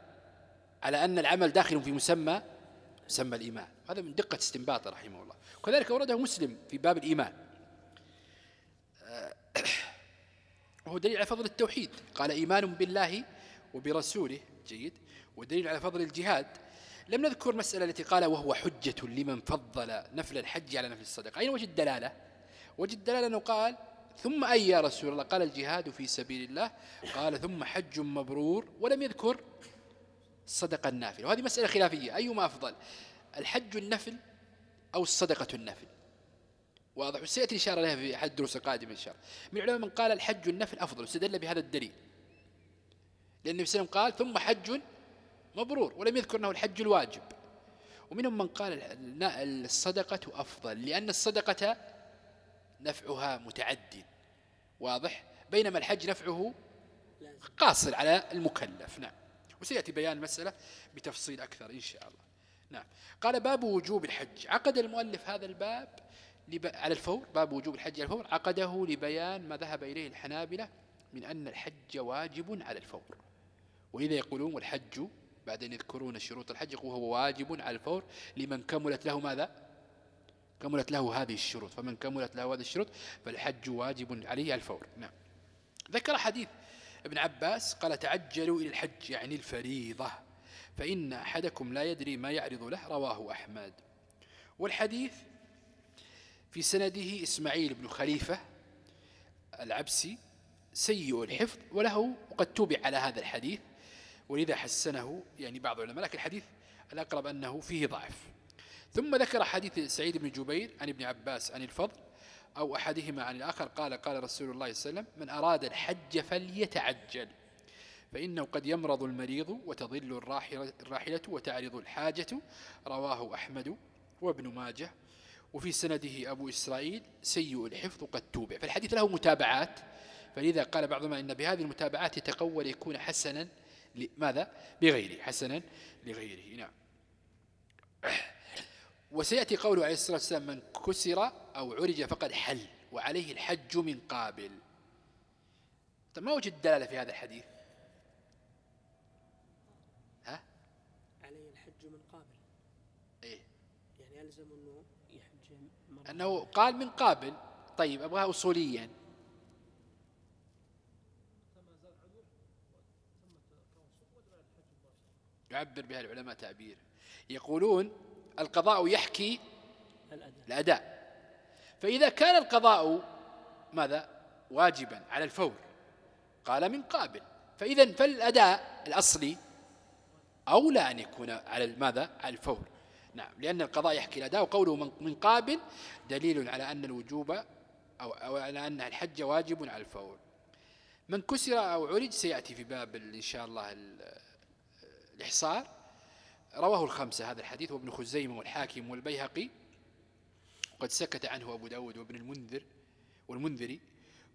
على أن العمل داخل في مسمى مسمى الإيمان. هذا من دقة استنباطه رحمه الله. وكذلك أورده مسلم في باب الإيمان. وهو دليل على فضل التوحيد. قال إيمان بالله وبرسوله. جيد. ودليل على فضل الجهاد لم نذكر مسألة التي قال وهو حجة لمن فضل نفل الحج على نفل الصدقة. أين وجد الدلالة وجد الدلالة أنه قال ثم أي يا رسول الله؟ قال الجهاد في سبيل الله. قال ثم حج مبرور ولم يذكر الصدقة النافلة. وهذه مسألة خلافية. أيما أفضل؟ الحج النفل أو الصدقة النفل؟ واضح. وسيأتي إشارة لها في أحد الدروس القادمة إن شاء الله. من العلماء من قال الحج النفل أفضل. واستدل بهذا الدليل. لأن النبي صلى الله عليه وسلم قال ثم حج مبرور ولم يذكر أنه الحج الواجب. ومنهم من قال الصدقة أفضل لأن الصدقة نفعها متعد واضح؟ بينما الحج نفعه قاصر على المكلف. نعم. وسيأتي بيان المسألة بتفصيل أكثر إن شاء الله. نعم. قال باب وجوب الحج. عقد المؤلف هذا الباب على الفور باب وجوب الحج على الفور عقده لبيان ما ذهب إليه الحنابلة من أن الحج واجب على الفور. وإذا يقولون والحج بعد أن يذكرون شروط الحج يقول هو واجب على الفور. لمن كملت له ماذا؟ كملت له هذه الشروط. فمن كملت له هذه الشروط فالحج واجب عليه على الفور. نعم. ذكر حديث ابن عباس قال تعجلوا إلى الحج يعني الفريضة فإن أحدكم لا يدري ما يعرض له رواه أحمد. والحديث في سنده إسماعيل بن خليفة العبسي سيء الحفظ وله وقد توبع على هذا الحديث. ولذا حسنه يعني بعض العلماء لكن الحديث الأقرب أنه فيه ضعف. ثم ذكر حديث سعيد بن جبير عن ابن عباس عن الفضل أو أحدهما عن الآخر قال قال رسول الله صلى الله عليه وسلم من أراد الحج فليتعجل فإنه قد يمرض المريض وتضل الراحلة وتعرض الحاجة. رواه أحمد وابن ماجه. وفي سنده أبو إسرائيل سيء الحفظ قد توبع. فالحديث له متابعات فلذا قال بعضهم إن بهذه المتابعات يتقول يكون حسنا ماذا بغيره حسنا لغيره. نعم. وسيأتي قوله عليه الصلاة والسلام من كسر أو عرج فقد حل وعليه الحج من قابل. طيب ما وجد دلالة في هذا الحديث؟ ها؟ عليه الحج من قابل. إيه. يعني يلزم أنه يحج مرة. أنه قال من قابل. طيب أبغاها اصوليا. يعبر بها العلماء تعبير. يقولون القضاء يحكي الأداء. فإذا كان القضاء ماذا؟ واجبا على الفور. قال من قابل. فإذا فالأداء الأصلي أولى أن يكون على ماذا؟ على الفور. نعم. لأن القضاء يحكي الأداء وقوله من قابل دليل على أن الوجوب أو, أو على أن الحج واجب على الفور. من كسر أو عرج سيأتي في باب إن شاء الله الإحصار. رواه الخمسة هذا الحديث وابن خزيمة والحاكم والبيهقي. وقد سكت عنه أبو داود وابن المنذر والمنذري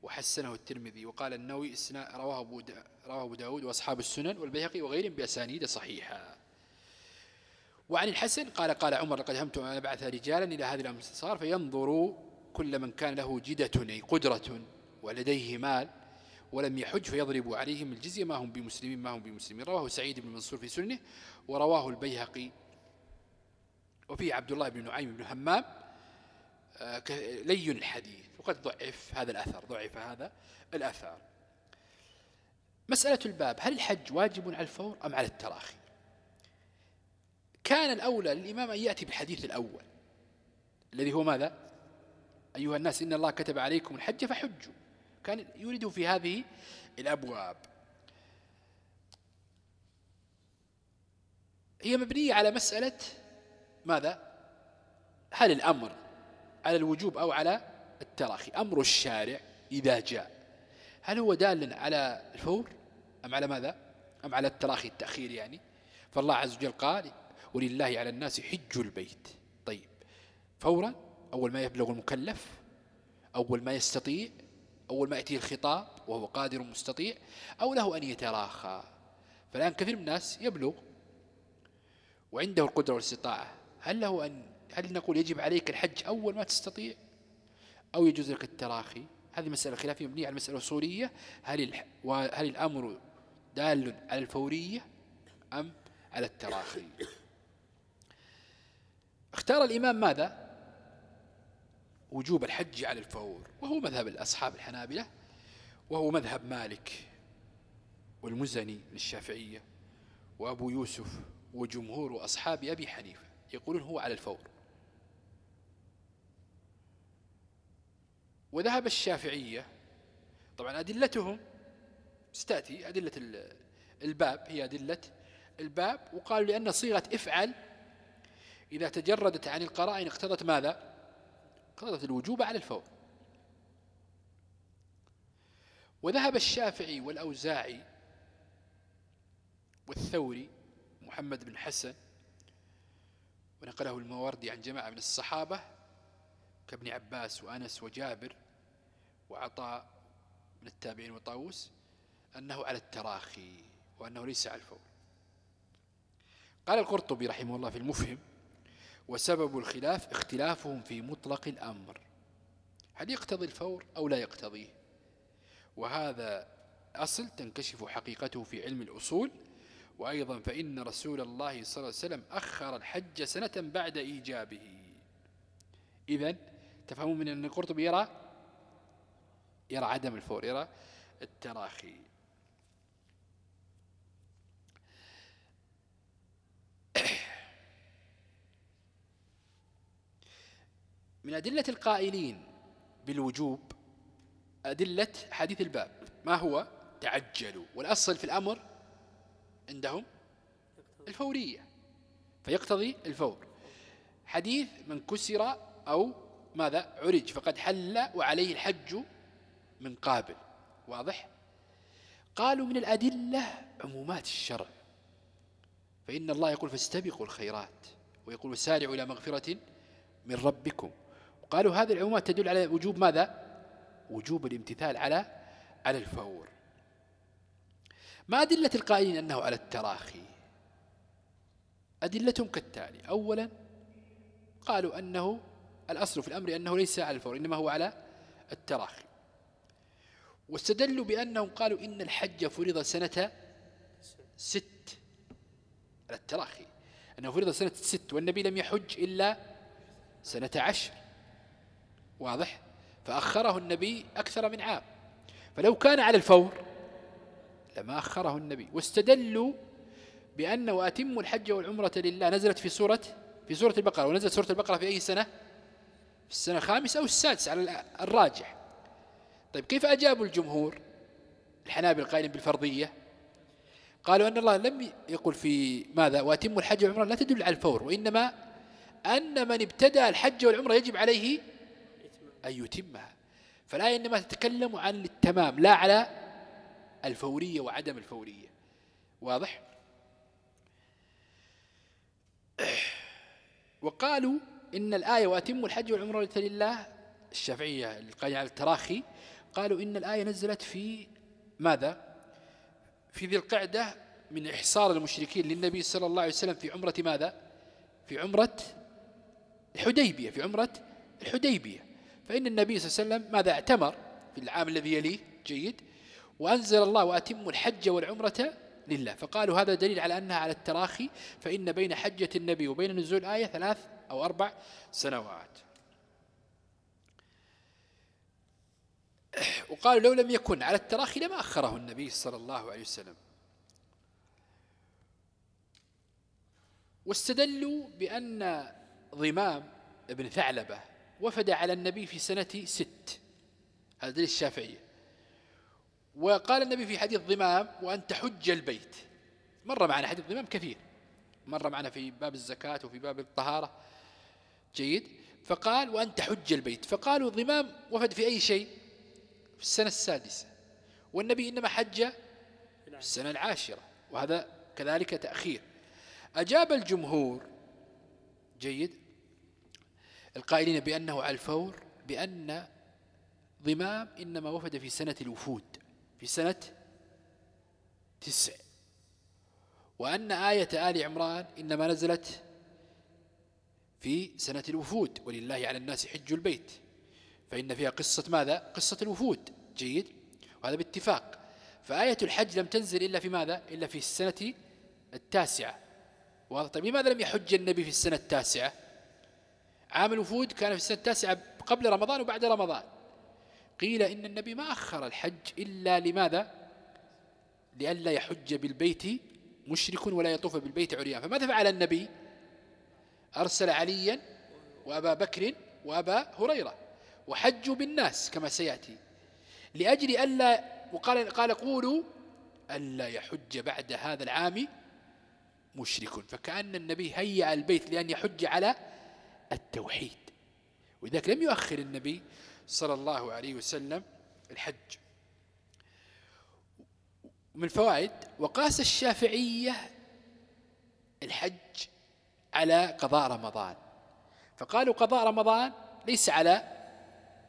وحسنه الترمذي. وقال النووي رواه أبو, رواه أبو داود وأصحاب السنن والبيهقي وغيرهم بأسانيد صحيحة. وعن الحسن قال قال عمر لقد همت أن أبعث رجالا إلى هذه الأمصار فينظروا كل من كان له جدة أي قدرة ولديه مال. ولم يحج فيضرب عليهم الجزية ما هم بمسلمين ما هم بمسلمين رواه سعيد بن منصور في سنه ورواه البيهقي. وفيه عبد الله بن نعيم بن همام آه، لين الحديث. وقد ضعف هذا الأثر ضعف هذا الأثر. مسألة الباب هل الحج واجب على الفور أم على التراخي؟ كان الأولى للإمام أن يأتي بالحديث الأول الذي هو ماذا؟ أيها الناس إن الله كتب عليكم الحج فحجوا. كان يريد في هذه الأبواب. هي مبنية على مسألة ماذا؟ هل الأمر على الوجوب أو على التراخي؟ أمر الشارع إذا جاء. هل هو دال على الفور أم على ماذا؟ أم على التراخي التأخير يعني؟ فالله عز وجل قال ولله على الناس حج البيت طيب. فورا أول ما يبلغ المكلف أول ما يستطيع أول ما يأتيه الخطاب وهو قادر مستطيع أو له أن يتراخى. فالآن كثير من الناس يبلغ وعنده القدرة والاستطاعة. هل له أن هل نقول يجب عليك الحج أول ما تستطيع؟ أو يجوز لك التراخي؟ هذه مسألة خلافية مبنية على مسألة أصولية. هل هل الأمر دال على الفورية أم على التراخي؟ اختار الإمام ماذا؟ وجوب الحج على الفور وهو مذهب الأصحاب الحنابلة وهو مذهب مالك والمزني للشافعية وأبو يوسف وجمهور أصحاب أبي حنيفة يقولون هو على الفور. وذهب الشافعية طبعا أدلتهم ستأتي أدلة الباب هي أدلة الباب وقالوا لأن صيغة إفعل إذا تجردت عن القرائن اقتضت ماذا؟ اقتضت الوجوب على الفور. وذهب الشافعي والأوزاعي والثوري محمد بن حسن ونقله المواردي عن جماعة من الصحابة كابن عباس وأنس وجابر وعطاء من التابعين وطاووس أنه على التراخي وأنه ليس على الفور. قال القرطبي رحمه الله في المفهم وسبب الخلاف اختلافهم في مطلق الأمر. هل يقتضي الفور أو لا يقتضيه؟ وهذا أصل تنكشف حقيقته في علم الأصول. وأيضا فإن رسول الله صلى الله عليه وسلم أخر الحج سنة بعد إيجابه. إذن تفهمون من أن القرطبي يرى؟ يرى عدم الفور يرى التراخي. من أدلة القائلين بالوجوب أدلة حديث الباب. ما هو؟ تعجلوا. والأصل في الأمر عندهم الفورية فيقتضي الفور. حديث من كسر أو ماذا؟ عرج فقد حل وعليه الحج من قابل. واضح؟ قالوا من الأدلة عمومات الشرع. فإن الله يقول فاستبقوا الخيرات ويقول سارعوا إلى مغفرة من ربكم. قالوا هذه العمومات تدل على وجوب ماذا؟ وجوب الامتثال على على الفور. ما أدلة القائلين أنه على التراخي؟ أدلتهم كالتالي. أولا قالوا أنه الأصل في الأمر أنه ليس على الفور إنما هو على التراخي. واستدلوا بأنهم قالوا إن الحج فرض سنة ست على التراخي. أنه فرض سنة ست والنبي لم يحج إلا سنة عشر. واضح؟ فأخره النبي أكثر من عام. فلو كان على الفور لما أخره النبي. واستدلوا بأن وأتم الحج والعمرة لله. نزلت في سورة في سورة البقرة. ونزلت سورة البقرة في أي سنة؟ في السنة الخامسة أو السادسة على الراجح. طيب كيف أجابوا الجمهور؟ الحنابل القائلين بالفرضية. قالوا أن الله لم يقل في ماذا؟ وأتم الحج والعمرة لا تدل على الفور وإنما أن من ابتدأ الحج والعمرة يجب عليه أن يتمها. فالآية إنما تتكلم عن التمام لا على الفورية وعدم الفورية. واضح؟ وقالوا إن الآية وأتم الحج والعمرة لله الشافعية القائمة على التراخي قالوا إن الآية نزلت في ماذا؟ في ذي القعدة من إحصار المشركين للنبي صلى الله عليه وسلم في عمرة ماذا؟ في عمرة الحديبية في عمرة الحديبية. فإن النبي صلى الله عليه وسلم ماذا اعتمر في العام الذي يليه؟ جيد. وأنزل الله وأتم الحج والعمرة لله. فقالوا هذا دليل على أنها على التراخي فإن بين حجة النبي وبين نزول الآية ثلاث أو أربع سنوات. وقالوا لو لم يكن على التراخي لما أخره النبي صلى الله عليه وسلم. واستدلوا بأن ضمام ابن ثعلبة وفد على النبي في سنة ست. هذا دليل الشافعية. وقال النبي في حديث ضمام وأن تحج البيت. مر معنا حديث ضمام كثير. مر معنا في باب الزكاة وفي باب الطهارة. جيد. فقال وأن تحج البيت. فقالوا ضمام وفد في أي شيء؟ في السنة السادسة. والنبي إنما حج في السنة العاشرة. وهذا كذلك تأخير. أجاب الجمهور. جيد. القائلين بأنه على الفور بأن ضمام إنما وفد في سنة الوفود في سنة تسع. وأن آية آل عمران إنما نزلت في سنة الوفود ولله على الناس حج البيت. فإن فيها قصة ماذا؟ قصة الوفود. جيد؟ وهذا باتفاق. فآية الحج لم تنزل إلا في ماذا؟ إلا في السنة التاسعة. طيب لماذا لم يحج النبي في السنة التاسعة؟ عام الوفود كان في السنة التاسعة قبل رمضان وبعد رمضان. قيل إن النبي ما أخر الحج إلا لماذا؟ لئلا يحج بالبيت مشرك ولا يطوف بالبيت عريان. فماذا فعل النبي؟ أرسل عليا وأبا بكر وأبا هريرة. وحجوا بالناس كما سيأتي. لأجل ألا وقال قال قولوا ألا يحج بعد هذا العام مشرك. فكأن النبي هيأ البيت لأن يحج على التوحيد. ولذلك لم يؤخر النبي صلى الله عليه وسلم الحج. من فوائد وقاس الشافعية الحج على قضاء رمضان. فقالوا قضاء رمضان ليس على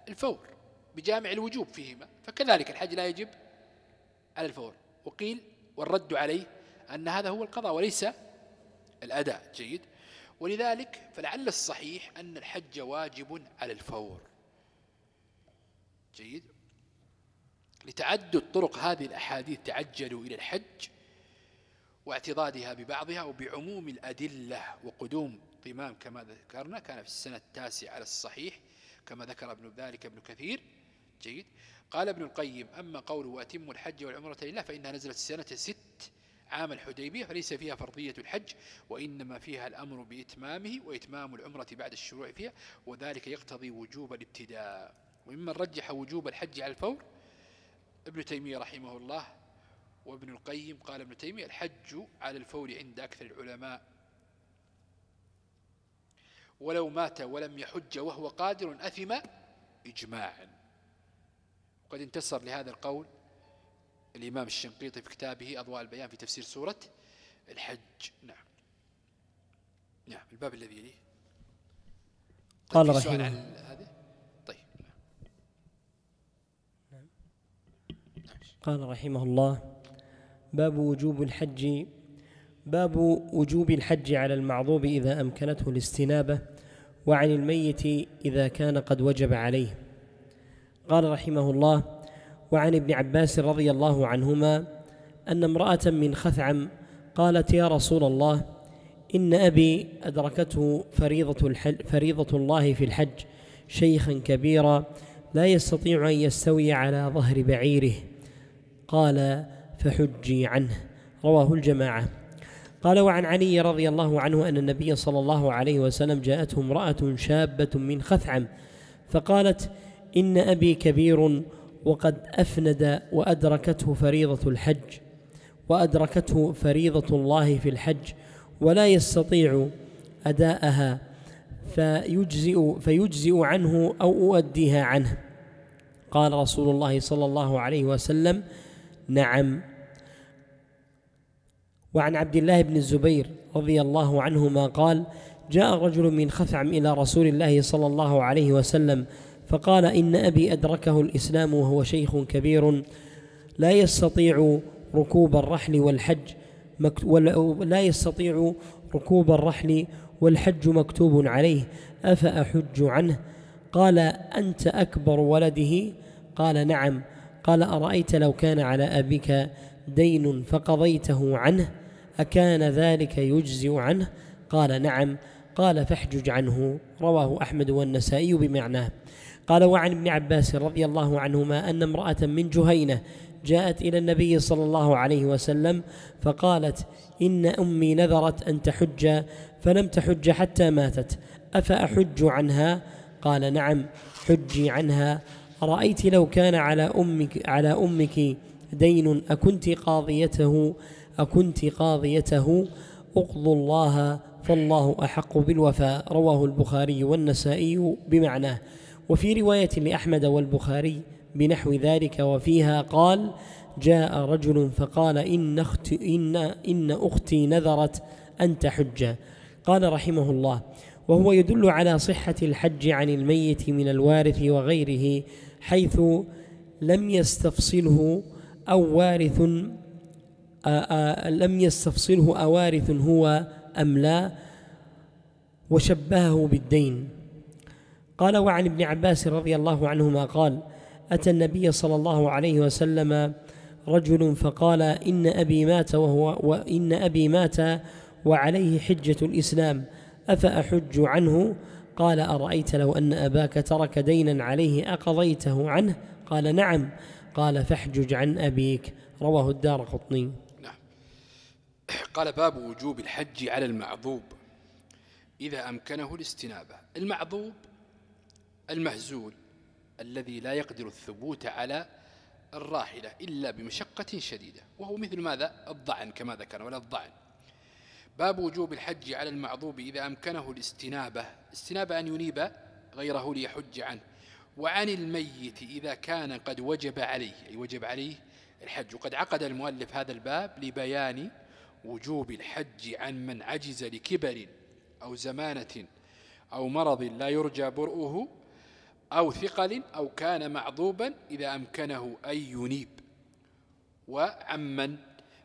الفور بجامع الوجوب فيهما. فكذلك الحج لا يجب على الفور. وقيل والرد عليه أن هذا هو القضاء وليس الأداء. جيد. ولذلك فلعل الصحيح أن الحج واجب على الفور. جيد؟ لتعدد طرق هذه الأحاديث تعجلوا إلى الحج واعتضادها ببعضها وبعموم الأدلة وقدوم ضمام كما ذكرنا كان في السنة التاسعة على الصحيح كما ذكر ابن ذلك ابن كثير. جيد؟ قال ابن القيم أما قوله وأتم الحج والعمرة لله فإنها نزلت سنة ست عام الحديبية فليس فيها فرضية الحج وإنما فيها الأمر بإتمامه وإتمام العمرة بعد الشروع فيها وذلك يقتضي وجوب الابتداء. وممن رجح وجوب الحج على الفور ابن تيمية رحمه الله وابن القيم قال ابن تيمية الحج على الفور عند أكثر العلماء. ولو مات ولم يحج وهو قادر أثم إجماعا. وقد انتصر لهذا القول الإمام الشنقيطي في كتابه أضواء البيان في تفسير سورة الحج. نعم. نعم الباب الذي يليه. قال طيب رحمه هذا؟ طيب نعم. قال رحمه الله باب وجوب الحج باب وجوب الحج على المعضوب إذا أمكنته الاستنابة وعن الميت إذا كان قد وجب عليه. قال رحمه الله وعن ابن عباس رضي الله عنهما أن امرأة من خثعم قالت يا رسول الله إن أبي أدركته فريضة, الحج فريضة الله في الحج شيخا كبيرا لا يستطيع أن يستوي على ظهر بعيره. قال فحجي عنه. رواه الجماعة. قال وعن علي رضي الله عنه أن النبي صلى الله عليه وسلم جاءته امرأة شابة من خثعم فقالت إن أبي كبير وقد أفند وأدركته فريضة الحج وأدركته فريضة الله في الحج ولا يستطيع أداءها فيجزئ, فيجزئ عنه أو أؤديها عنه. قال رسول الله صلى الله عليه وسلم نعم. وعن عبد الله بن الزبير رضي الله عنهما قال جاء رجل من خثعم إلى رسول الله صلى الله عليه وسلم فقال إن أبي أدركه الإسلام وهو شيخ كبير لا يستطيع ركوب الرحل والحج لا يستطيع ركوب الرحل والحج مكتوب عليه. أفأحج عنه؟ قال أنت أكبر ولده؟ قال نعم. قال أرأيت لو كان على أبيك دين فقضيته عنه؟ أكان ذلك يجزئ عنه؟ قال نعم. قال فاحجج عنه. رواه أحمد والنسائي بمعناه. قال وعن ابن عباس رضي الله عنهما أن امرأة من جهينة جاءت إلى النبي صلى الله عليه وسلم فقالت إن أمي نذرت أن تحج فلم تحج حتى ماتت. أفأحج عنها؟ قال نعم حجي عنها. أرأيت لو كان على أمك على أمك دين أكنت قاضيته أكنت قاضيته. اقضوا الله فالله أحق بالوفاء. رواه البخاري والنسائي بمعناه. وفي رواية لأحمد والبخاري بنحو ذلك وفيها قال جاء رجل فقال إن, أخت إن, إن أختي نذرت أن تحج. قال رحمه الله وهو يدل على صحة الحج عن الميت من الوارث وغيره حيث لم يستفصله أو وارث لم يستفصله أوارث هو أم لا وشبهه بالدين. قال وعن ابن عباس رضي الله عنهما قال أتى النبي صلى الله عليه وسلم رجل فقال إن أبي مات وهو وإن أبي مات وعليه حجة الإسلام أفأحج عنه؟ قال أرأيت لو أن أباك ترك دينا عليه أقضيته عنه؟ قال نعم. قال فاحجج عن أبيك. رواه الدار قطني. نعم. قال باب وجوب الحج على المعذوب. إذا أمكنه الاستنابة. المعذوب المهزول الذي لا يقدر الثبوت على الراحلة إلا بمشقة شديدة وهو مثل ماذا؟ الضعن كما ذكر ولا الضعن. باب وجوب الحج على المعذوب إذا أمكنه الاستنابة استنابة أن ينيب غيره ليحج عنه. وعن الميت إذا كان قد وجب عليه أي وجب عليه الحج. وقد عقد المؤلف هذا الباب لبيان وجوب الحج عن من عجز لكبر أو زمانة أو مرض لا يرجى برؤه أو ثقل أو كان معذوبا إذا أمكنه أن ينيب. وعمن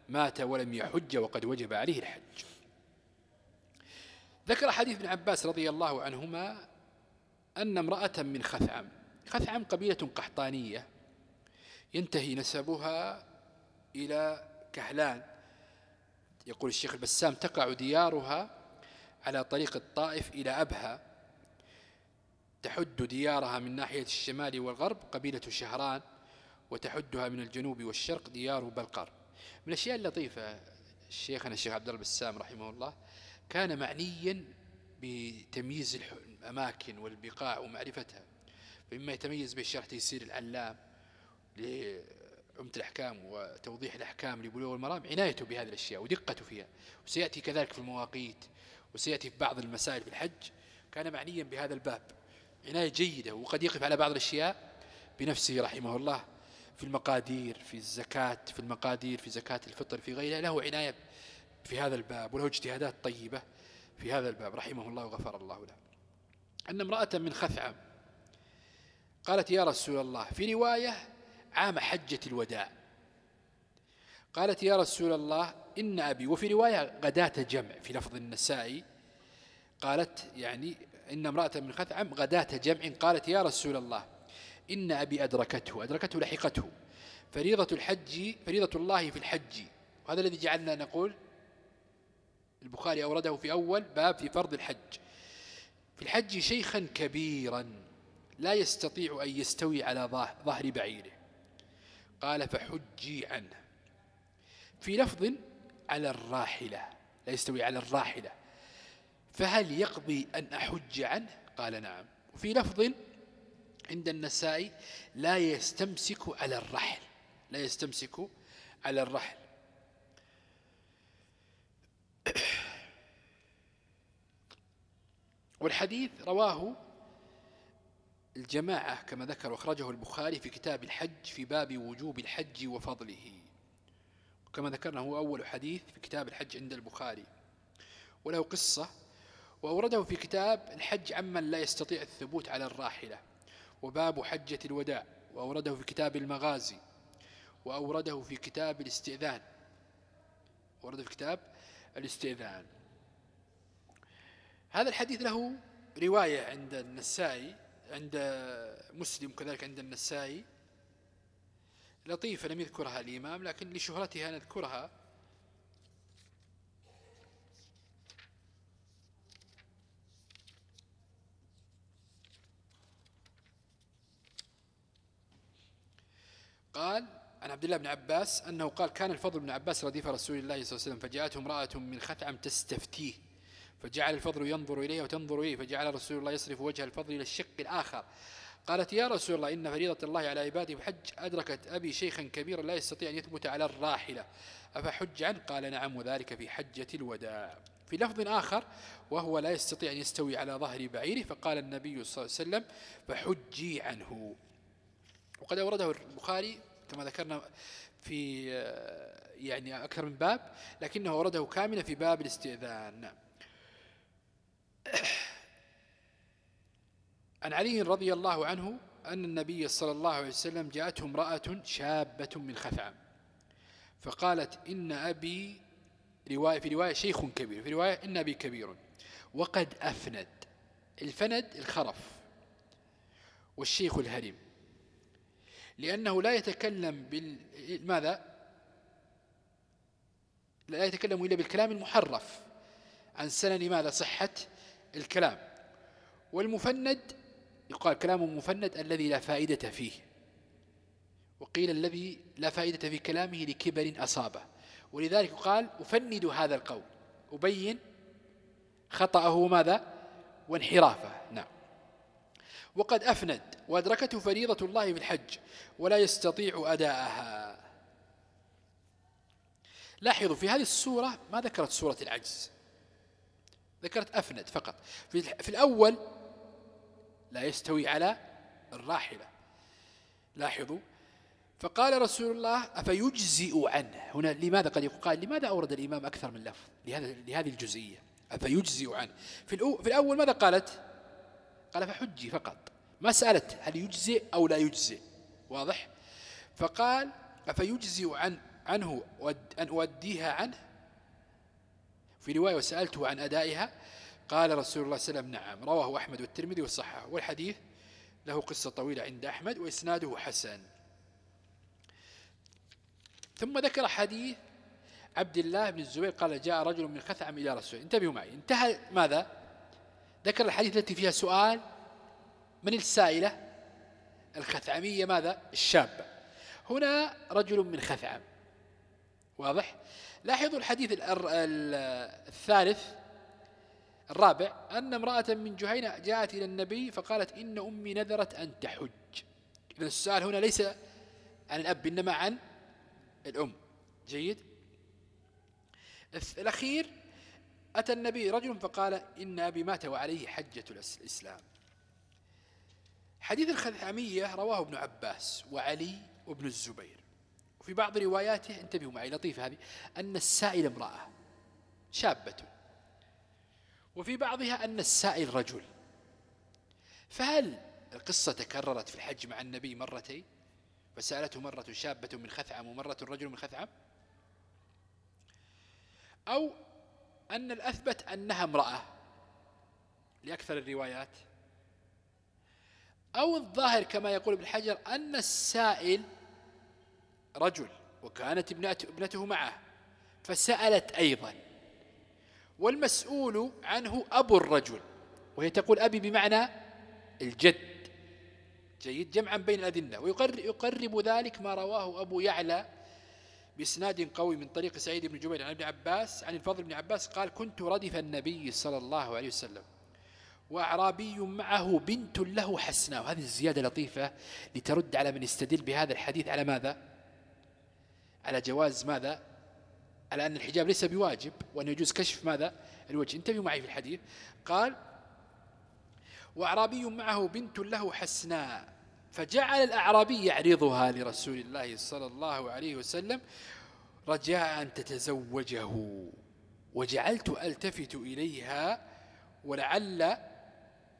مات ولم يحج وقد وجب عليه الحج. ذكر حديث ابن عباس رضي الله عنهما أن امرأة من خثعم خثعم قبيلة قحطانية ينتهي نسبها إلى كهلان. يقول الشيخ البسام تقع ديارها على طريق الطائف إلى أبها. تحد ديارها من ناحية الشمال والغرب قبيلة شهران وتحدها من الجنوب والشرق ديار بلقر. من الأشياء اللطيفة شيخنا الشيخ عبد الله البسام رحمه الله كان معنيا بتمييز الأماكن والبقاع ومعرفتها. فمما يتميز به شرح تيسير العلام لعمة الأحكام وتوضيح الأحكام لبلوغ المرام عنايته بهذه الأشياء ودقته فيها. وسيأتي كذلك في المواقيت وسيأتي في بعض المسائل في الحج. كان معنيا بهذا الباب. عناية جيدة وقد يقف على بعض الأشياء بنفسه رحمه الله في المقادير في الزكاة في المقادير في زكاة الفطر في غيرها له عناية في هذا الباب وله اجتهادات طيبة في هذا الباب رحمه الله وغفر الله له. أن امرأة من خثعم قالت يا رسول الله في رواية عام حجة الوداع. قالت يا رسول الله إن أبي. وفي رواية غداة جمع في لفظ النسائي قالت يعني إن امرأة من خثعم غداة جمع قالت يا رسول الله إن أبي أدركته أدركته لحقته. فريضة الحج فريضة الله في الحج. وهذا الذي جعلنا نقول البخاري أورده في أول باب في فرض الحج. في الحج شيخا كبيرا لا يستطيع أن يستوي على ظهر بعيره. قال فحجي عنه. في لفظ على الراحلة لا يستوي على الراحلة. فهل يقضي أن أحج عنه؟ قال نعم. وفي لفظ عند النسائي لا يستمسك على الرحل. لا يستمسك على الرحل. والحديث رواه الجماعة كما ذكر واخرجه البخاري في كتاب الحج في باب وجوب الحج وفضله. وكما ذكرنا هو أول حديث في كتاب الحج عند البخاري. وله قصة وأورده في كتاب الحج عمن لا يستطيع الثبوت على الراحلة وباب حجة الوداع وأورده في كتاب المغازي وأورده في كتاب الاستئذان. أورده في كتاب الاستئذان. هذا الحديث له رواية عند النسائي عند مسلم كذلك عند النسائي. لطيفة لم يذكرها الإمام لكن لشهرتها نذكرها. قال عن عبد الله بن عباس أنه قال كان الفضل بن عباس رديف رسول الله صلى الله عليه وسلم فجاءته امرأة من خثعم تستفتيه فجعل الفضل ينظر إليه وتنظر إليه فجعل رسول الله يصرف وجه الفضل إلى الشق الآخر. قالت يا رسول الله إن فريضة الله على عباده بحج أدركت أبي شيخا كبيرا لا يستطيع أن يثبت على الراحلة. أفحج عنه؟ قال نعم وذلك في حجة الوداع. في لفظ آخر وهو لا يستطيع أن يستوي على ظهر بعيره فقال النبي صلى الله عليه وسلم فحجي عنه. وقد أورده البخاري كما ذكرنا في يعني أكثر من باب لكنه أورده كاملا في باب الاستئذان. عن علي رضي الله عنه أن النبي صلى الله عليه وسلم جاءته امرأة شابة من خثعم فقالت إن أبي رواية في رواية شيخ كبير في رواية إن أبي كبير وقد أفند الفند الخرف والشيخ الهرم. لأنه لا يتكلم بال ماذا؟ لا يتكلم إلا بالكلام المحرف عن سنن ماذا؟ صحة الكلام. والمفند يقال كلام مفند الذي لا فائدة فيه. وقيل الذي لا فائدة في كلامه لكبر أصابه. ولذلك قال أفند هذا القول. أبين خطأه ماذا؟ وانحرافه. وقد أفند وأدركته فريضة الله في الحج ولا يستطيع أداءها. لاحظوا في هذه السورة ما ذكرت سورة العجز. ذكرت أفند فقط. في الأول لا يستوي على الراحلة. لاحظوا. فقال رسول الله أفيجزئ عنه. هنا لماذا قد يقال لماذا أورد الإمام أكثر من لفظ لهذا لهذه الجزئية؟ أفيجزئ عنه. في, في الأول ماذا قالت؟ قال فحجي فقط. ما سألت هل يجزئ أو لا يجزئ واضح؟ فقال أفيجزئ عن عنه أن أوديها عنه؟ في رواية وسألته عن أدائها قال رسول الله صلى الله عليه وسلم نعم. رواه أحمد والترمذي والصحة والحديث له قصة طويلة عند أحمد وإسناده حسن. ثم ذكر حديث عبد الله بن الزبير قال جاء رجل من خثعم إلى رسول انتبهوا معي. انتهى ماذا؟ ذكر الحديث التي فيها سؤال من السائلة الخثعمية ماذا؟ الشابة هنا رجل من خثعم. واضح؟ لاحظوا الحديث الثالث الرابع أن امرأة من جهينة جاءت إلى النبي فقالت إن أمي نذرت أن تحج. إذا السؤال هنا ليس عن الأب إنما عن الأم. جيد؟ الأخير أتى النبي رجل فقال إن أبي مات وعليه حجة الإسلام. حديث الخثعمية رواه ابن عباس وعلي وابن الزبير. وفي بعض رواياته انتبهوا معي لطيفة هذه أن السائل امرأة شابة. وفي بعضها أن السائل رجل. فهل القصة تكررت في الحج مع النبي مرتين؟ فسألته مرة شابة من خثعم ومرة رجل من خثعم. أو أن الأثبت أنها امرأة لأكثر الروايات. أو الظاهر كما يقول ابن حجر أن السائل رجل وكانت ابنته معه فسألت أيضا. والمسؤول عنه أبو الرجل وهي تقول أبي بمعنى الجد. جيد جمعا بين الأدلة. ويقرب ذلك ما رواه أبو يعلى بإسناد قوي من طريق سعيد بن جبير عن ابن عباس عن الفضل بن عباس قال كنت ردف النبي صلى الله عليه وسلم وأعرابي معه بنت له حسناء. وهذه الزيادة لطيفة لترد على من استدل بهذا الحديث على ماذا؟ على جواز ماذا؟ على أن الحجاب ليس بواجب وأن يجوز كشف ماذا؟ الوجه. انتبهوا معي في الحديث. قال وأعرابي معه بنت له حسناء. فجعل الأعرابي يعرضها لرسول الله صلى الله عليه وسلم رجاء أن تتزوجه. وجعلت ألتفت إليها ولعل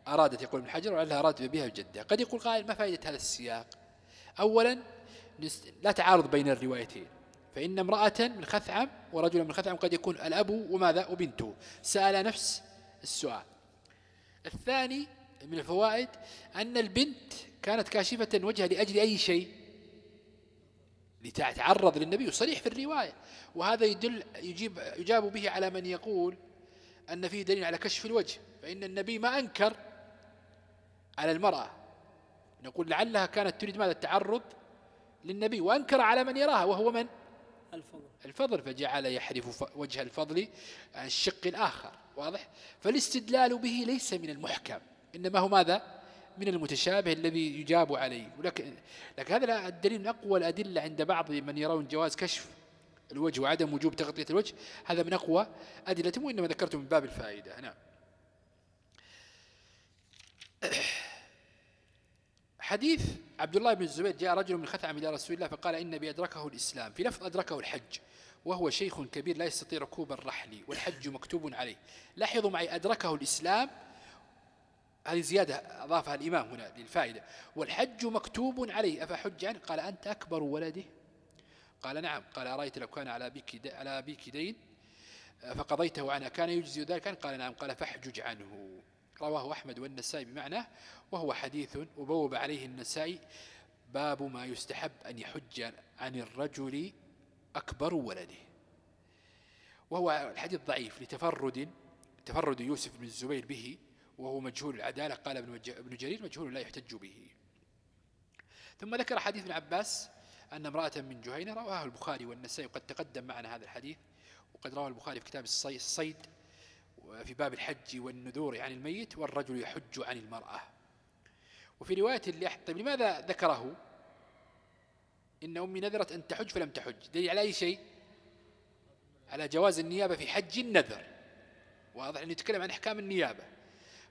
أرادت يقول ابن حجر ولعلها أرادت بها جدها قد يقول قائل ما فائدة هذا السياق؟ أولا لا تعارض بين الروايتين. فإن امرأة من خثعم ورجلا من خثعم قد يكون الأب وماذا؟ وبنته. سأل نفس السؤال. الثاني من الفوائد أن البنت كانت كاشفة وجهها لأجل أي شيء لتتعرض للنبي صريح في الرواية. وهذا يدل يجيب يجاب به على من يقول أن فيه دليل على كشف الوجه. فإن النبي ما أنكر على المرأة. نقول لعلها كانت تريد ماذا؟ التعرض للنبي وأنكر على من يراها وهو من؟ الفضل. الفضل. فجعل يحرف وجه الفضل الشق الآخر. واضح؟ فالاستدلال به ليس من المحكم إنما هو ماذا؟ من المتشابه الذي يجاب عليه. ولكن لكن هذا الدليل من أقوى الأدلة عند بعض من يرون جواز كشف الوجه وعدم وجوب تغطية الوجه. هذا من أقوى أدلة وإنما ذكرته من باب الفائدة. نعم. حديث عبد الله بن الزبير جاء رجل من خثعم إلى رسول الله فقال إن أبي أدركه الإسلام. في لفظ أدركه الحج وهو شيخ كبير لا يستطيع ركوب الرحل والحج مكتوب عليه. لاحظوا معي أدركه الإسلام هذه زيادة أضافها الإمام هنا للفائدة. والحج مكتوب عليه. أفحج عنه قال أنت أكبر ولده؟ قال نعم. قال أرأيت لو كان على أبيك على أبيك دين؟ فقضيته عنه. كان يجزي ذلك؟ قال نعم. قال فاحجج عنه. رواه أحمد والنسائي بمعنى وهو حديث وبوب عليه النسائي. باب ما يستحب أن يحج عن الرجل أكبر ولده. وهو الحديث ضعيف لتفرد تفرد يوسف بن الزبير به. وهو مجهول العدالة. قال ابن جرير مجهول لا يحتج به. ثم ذكر حديث ابن عباس أن امرأة من جهينة رواه البخاري والنسائي وقد تقدم معنا هذا الحديث وقد رواه البخاري في كتاب الصيد في باب الحج والنذور عن الميت والرجل يحج عن المرأة. وفي رواية اللي طيب لماذا ذكره؟ إن أمي نذرت أن تحج فلم تحج. دليل على أي شيء؟ على جواز النيابة في حج النذر. واضح أن يتكلم عن أحكام النيابة.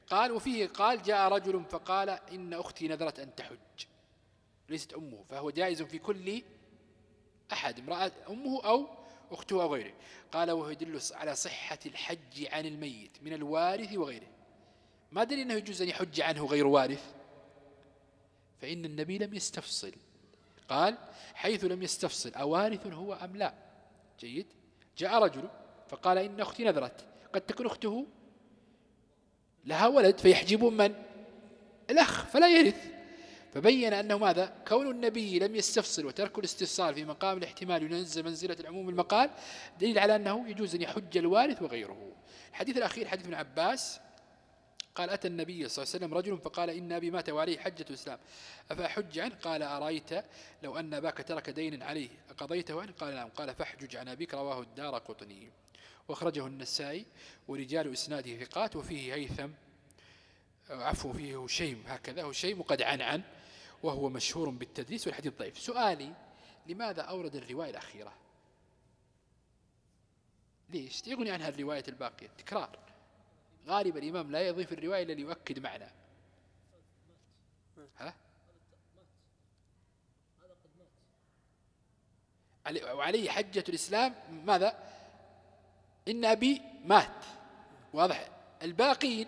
قال وفيه قال جاء رجل فقال إن أختي نذرت أن تحج. ليست أمه فهو جائز في كل أحد امرأة أمه أو أخته أو غيره. قال وهو يدل على صحة الحج عن الميت من الوارث وغيره. ما دليل أنه يجوز أن يحج عنه غير وارث. فإن النبي لم يستفصل. قال حيث لم يستفصل أوارث هو أم لا؟ جيد. جاء رجل فقال إن أختي نذرت. قد تكون أخته لها ولد فيحجبون من؟ الأخ فلا يرث. فبين أنه ماذا؟ كون النبي لم يستفصل وترك الاستفصال في مقام الاحتمال ينزل منزلة العموم المقال دليل على أنه يجوز أن يحج الوارث وغيره. الحديث الأخير حديث ابن عباس قال أتى النبي صلى الله عليه وسلم رجل فقال إن أبي مات وعليه حجة الإسلام. أفأحج عنه؟ قال أرأيت لو أن أباك ترك دينا عليه أقضيته عنه؟ قال نعم. قال فاحجج عن أبيك. رواه الدار قطني. وأخرجه النسائي ورجال إسناده ثقات وفيه هيثم عفو فيه هشيم هكذا هشيم وقد عن عن وهو مشهور بالتدريس والحديث ضعيف. سؤالي لماذا أورد الرواية الأخيرة؟ ليش؟ يغني عنها الرواية الباقية. تكرار. غالبا الإمام لا يضيف الرواية إلا ليؤكد معنى. ها؟ وعليه حجة الإسلام ماذا؟ إن أبي مات. واضح. الباقين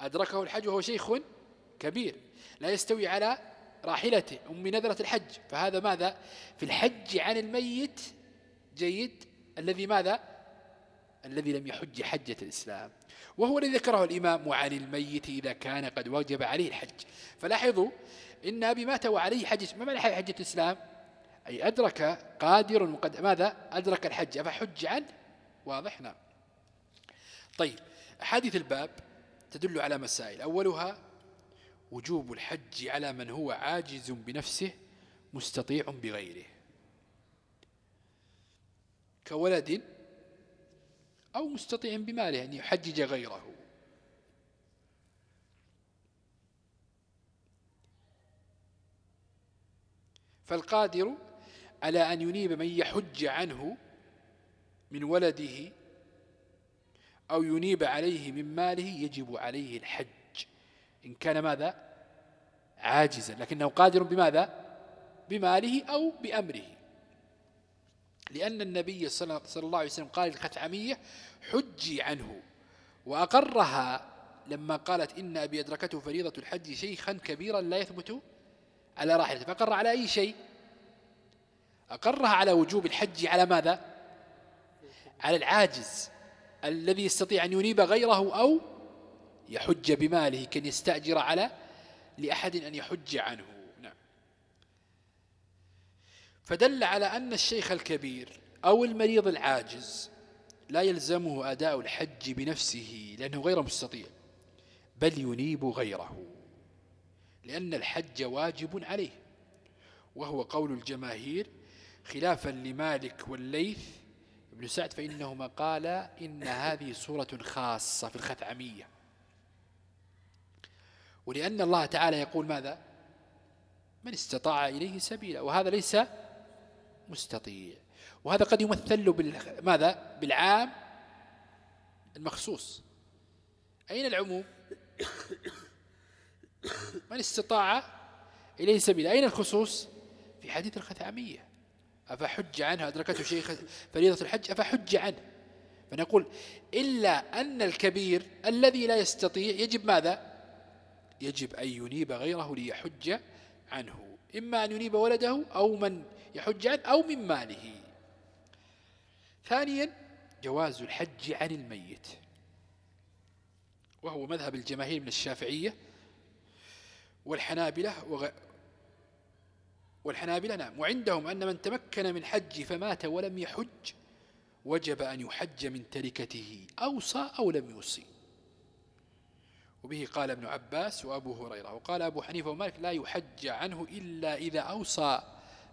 أدركه الحج وهو شيخ كبير لا يستوي على راحلته أم نذرة الحج. فهذا ماذا؟ في الحج عن الميت جيد. الذي ماذا؟ الذي لم يحج حجة الإسلام. وهو الذي ذكره الإمام وعن الميت إذا كان قد وجب عليه الحج. فلاحظوا إن أبي مات وعليه حجة ما معنى حجة الإسلام؟ أي أدرك قادر وقد ماذا؟ أدرك الحج. فحج عنه واضح؟ نعم. طيب حديث الباب تدل على مسائل. أولها وجوب الحج على من هو عاجز بنفسه مستطيع بغيره. كولد أو مستطيع بماله أن يحجج غيره. فالقادر على أن ينيب من يحج عنه من ولده أو ينيب عليه من ماله يجب عليه الحج. إن كان ماذا؟ عاجزا. لكنه قادر بماذا؟ بماله أو بأمره. لأن النبي صلى الله عليه وسلم قال الخثعمية حجي عنه. وأقرها لما قالت إن أبي أدركته فريضة الحج شيخا كبيرا لا يثبت على راحلته. فأقر على أي شيء؟ أقرها على وجوب الحج على ماذا؟ على العاجز الذي يستطيع أن ينيب غيره أو يحج بماله كان يستأجر على لأحد أن يحج عنه. نعم. فدل على أن الشيخ الكبير أو المريض العاجز لا يلزمه أداء الحج بنفسه لأنه غير مستطيع بل ينيب غيره لأن الحج واجب عليه وهو قول الجماهير خلافا لمالك والليث ابن سعد فإنهما قال إن هذه صورة خاصة في الخثعمية ولأن الله تعالى يقول ماذا؟ من استطاع إليه سبيلا وهذا ليس مستطيع. وهذا قد يمثل ماذا؟ بالعام المخصوص. أين العموم؟ من استطاع إليه سبيل أين الخصوص؟ في حديث الختامية أفحج عنه؟ أدركته شيخ فريضة الحج؟ أفحج عنه. فنقول إلا أن الكبير الذي لا يستطيع يجب ماذا؟ يجب أن ينيب غيره ليحج عنه. إما أن ينيب ولده أو من يحج عنه أو من ماله. ثانيا جواز الحج عن الميت. وهو مذهب الجماهير من الشافعية والحنابلة. والحنابلة نعم. وعندهم أن من تمكن من حج فمات ولم يحج وجب أن يحج من تركته أوصى أو لم يوصي. وبه قال ابن عباس وأبو هريرة وقال أبو حنيفة ومالك لا يحج عنه إلا إذا أوصى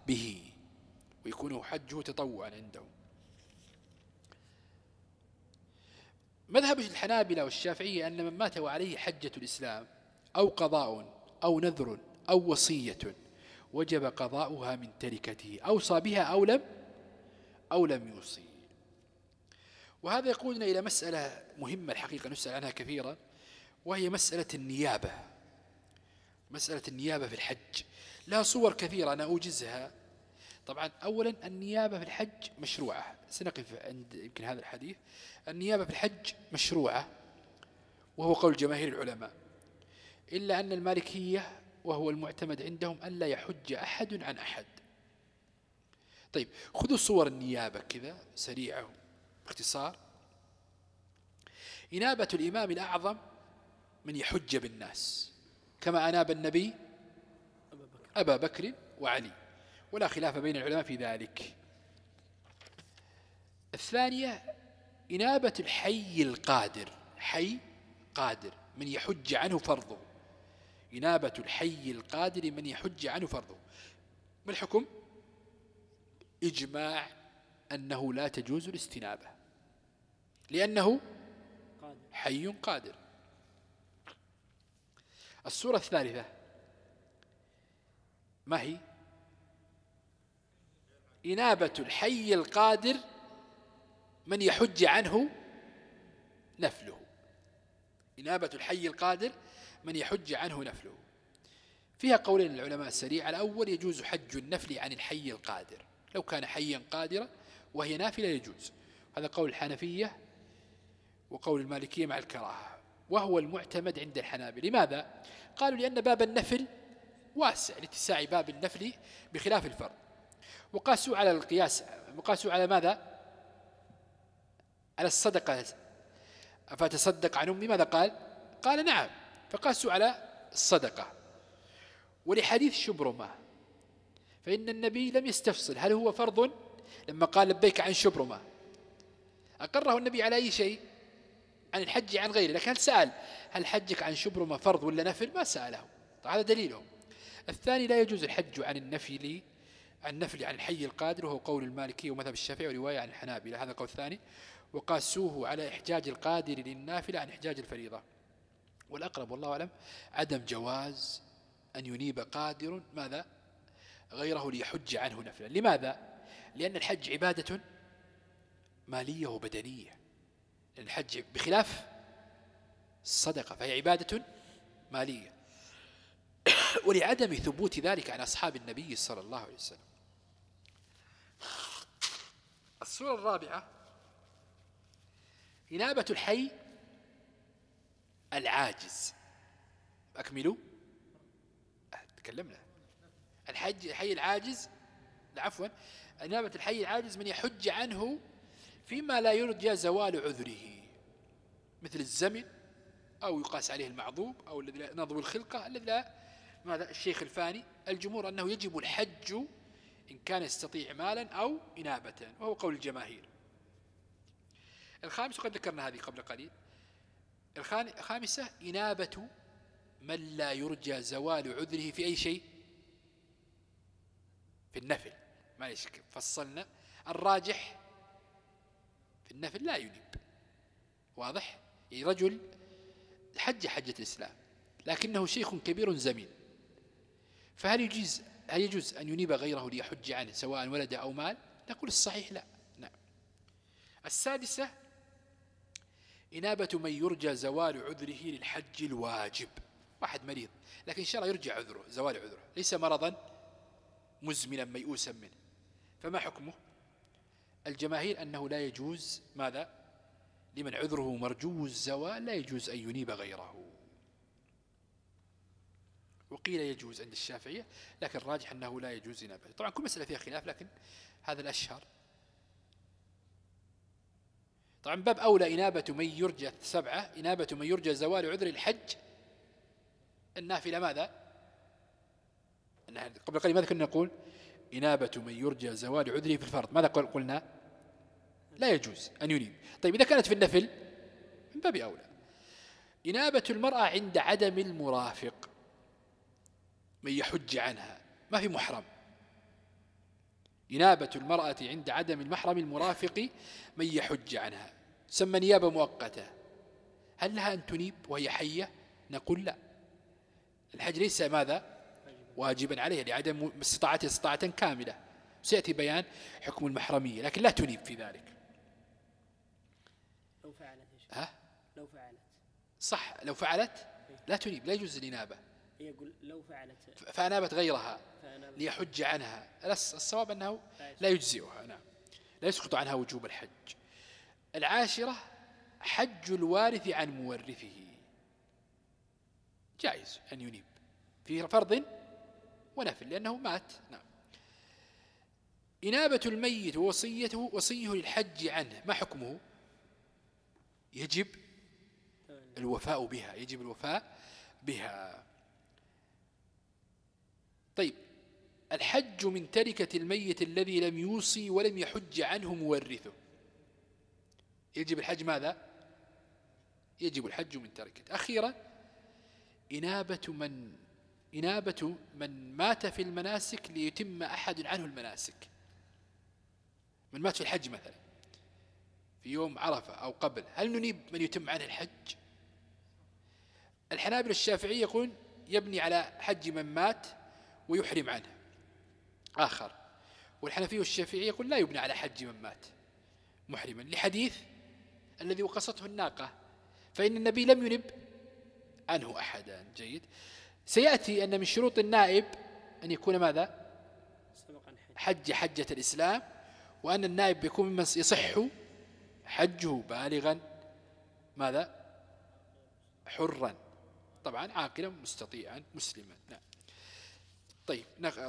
به. ويكون حجه تطوعا عندهم. مذهب الحنابلة والشافعية أن من مات وعليه حجة الإسلام أو قضاء أو نذر أو وصية. وجب قضاؤها من تركته أوصى بها أو لم أو لم يوصي. وهذا يقودنا إلى مسألة مهمة الحقيقة نسأل عنها كثيرا وهي مسألة النيابة. مسألة النيابة في الحج. لها صور كثيرة أنا أوجزها. طبعا أولا النيابة في الحج مشروعة. سنقف عند يمكن هذا الحديث. النيابة في الحج مشروعة وهو قول جماهير العلماء. إلا أن المالكية وهو المعتمد عندهم أن لا يحج أحد عن أحد. طيب خذوا صور النيابة كذا سريعة باختصار. إنابة الإمام الأعظم من يحج بالناس كما أناب النبي أبا بكر وعلي ولا خلاف بين العلماء في ذلك. الثانية إنابة الحي القادر حي قادر من يحج عنه فرضه. إنابة الحي القادر من يحج عنه فرضه. ما الحكم؟ إجماع أنه لا تجوز الاستنابة. لأنه حي قادر. السورة الثالثة ما هي؟ إنابة الحي القادر من يحج عنه نفله. إنابة الحي القادر من يحج عنه نفله. فيها قولين العلماء السريع. الأول يجوز حج النفل عن الحي القادر. لو كان حيا قادرا وهي نافلة يجوز. هذا قول الحنفية وقول المالكية مع الكراهة. وهو المعتمد عند الحنابل لماذا؟ قالوا لأن باب النفل واسع لاتساع باب النفل بخلاف الفرض. وقاسوا على القياس وقاسوا على ماذا؟ على الصدقة. أفتصدق عن أمي؟ ماذا قال؟ قال نعم. فقاسوا على الصدقة ولحديث شبرمة فإن النبي لم يستفصل. هل هو فرض؟ لما قال لبيك عن شبرمة أقره النبي على أي شيء؟ عن الحج عن غيره. لكن هل سأل هل حجك عن شبرمة فرض ولا نفل؟ ما سأله. هذا دليله. الثاني لا يجوز الحج عن النفل عن النفل عن الحي القادر وهو قول المالكي ومذهب الشافعي ورواية عن الحنابلة. هذا قول ثاني. وقاسوه على إحجاج القادر للنافلة عن إحجاج الفريضة. والأقرب والله أعلم عدم جواز أن ينيب قادر ماذا؟ غيره ليحج عنه نفلا. لماذا؟ لأن الحج عبادة مالية وبدنية. الحج بخلاف الصدقة فهي عبادة مالية. ولعدم ثبوت ذلك عن أصحاب النبي صلى الله عليه وسلم. الصورة الرابعة إنابة الحي العاجز. أكملوا. تكلمنا. الحج الحي العاجز. عفوا. إنابة الحي العاجز من يحج عنه فيما لا يرجى زوال عذره مثل الزمن أو يقاس عليه المعضوب أو الذي نضو الخلقة الذي لا ماذا؟ الشيخ الفاني. الجمهور أنه يجب الحج إن كان يستطيع مالا أو إنابة وهو قول الجماهير. الخامس وقد ذكرنا هذه قبل قليل. الخامسة إنابة من لا يرجى زوال عذره في أي شيء؟ في النفل. ما يشك. فصلنا. الراجح في النفل لا ينيب واضح؟ يعني رجل حج حجة الإسلام لكنه شيخ كبير زمين فهل يجوز هل يجوز أن ينيب غيره ليحج عنه سواء ولد أو مال؟ نقول الصحيح لا. نعم. السادسة إنابة من يرجى زوال عذره للحج الواجب. واحد مريض لكن إن شاء الله يرجع عذره زوال عذره. ليس مرضا مزمنا ميؤوسا منه. فما حكمه؟ الجماهير أنه لا يجوز. ماذا؟ لمن عذره مرجو الزوال لا يجوز أن ينيب غيره. وقيل يجوز عند الشافعية لكن الراجح أنه لا يجوز إنابته. طبعا كل مسألة فيها خلاف لكن هذا الأشهر طبعا باب أولى إنابة من يرجى سبعة إنابة من يرجى زوال عذر الحج. النافلة ماذا؟ قبل قليل ماذا كنا نقول؟ إنابة من يرجى زوال عذره في الفرض. ماذا قلنا؟ لا يجوز أن ينيب. طيب إذا كانت في النفل من باب أولى. إنابة المرأة عند عدم المرافق من يحج عنها ما في محرم. إنابة المرأة عند عدم المحرم المرافق من يحج عنها. سمى نيابة مؤقتة. هل لها أن تنيب وهي حية؟ نقول لا. الحج ليس ماذا؟ واجبا عليها لعدم استطاعتها استطاعة كاملة. سيأتي بيان حكم المحرمية لكن لا تنيب في ذلك. لو فعلت ها؟ لو فعلت. صح. لو فعلت؟ لا تنيب لا يجوز الإنابة. يقول لو فعلت. فأنابت غيرها. ليحج عنها. الصواب أنه لا يجزئها. نعم. لا يسقط عنها وجوب الحج. العاشرة حج الوارث عن مورثه. جائز أن ينيب. في فرض ونفل لأنه مات. نعم. إنابة الميت ووصيته وصيه للحج عنه ما حكمه؟ يجب الوفاء بها. يجب الوفاء بها. طيب. الحج من تركة الميت الذي لم يوصي ولم يحج عنه مورثه يجب الحج ماذا؟ يجب الحج من تركة. أخيرا إنابة من إنابة من مات في المناسك ليتم أحد عنه المناسك. من مات في الحج مثلا في يوم عرفة أو قبل هل ننيب من يتم عنه الحج؟ الحنابل الشافعي يقول يبني على حج من مات ويحرم عنه. آخر. والحنفي والشافعي يقول لا يبنى على حج من مات. محرما. لحديث الذي وقصته الناقة. فإن النبي لم ينب عنه أحدا جيد. سيأتي أن من شروط النائب أن يكون ماذا؟ حج حجة الإسلام وأن النائب يكون ممن يصح حجه بالغا ماذا؟ حرا. طبعا عاقلا مستطيعا مسلما. نعم. طيب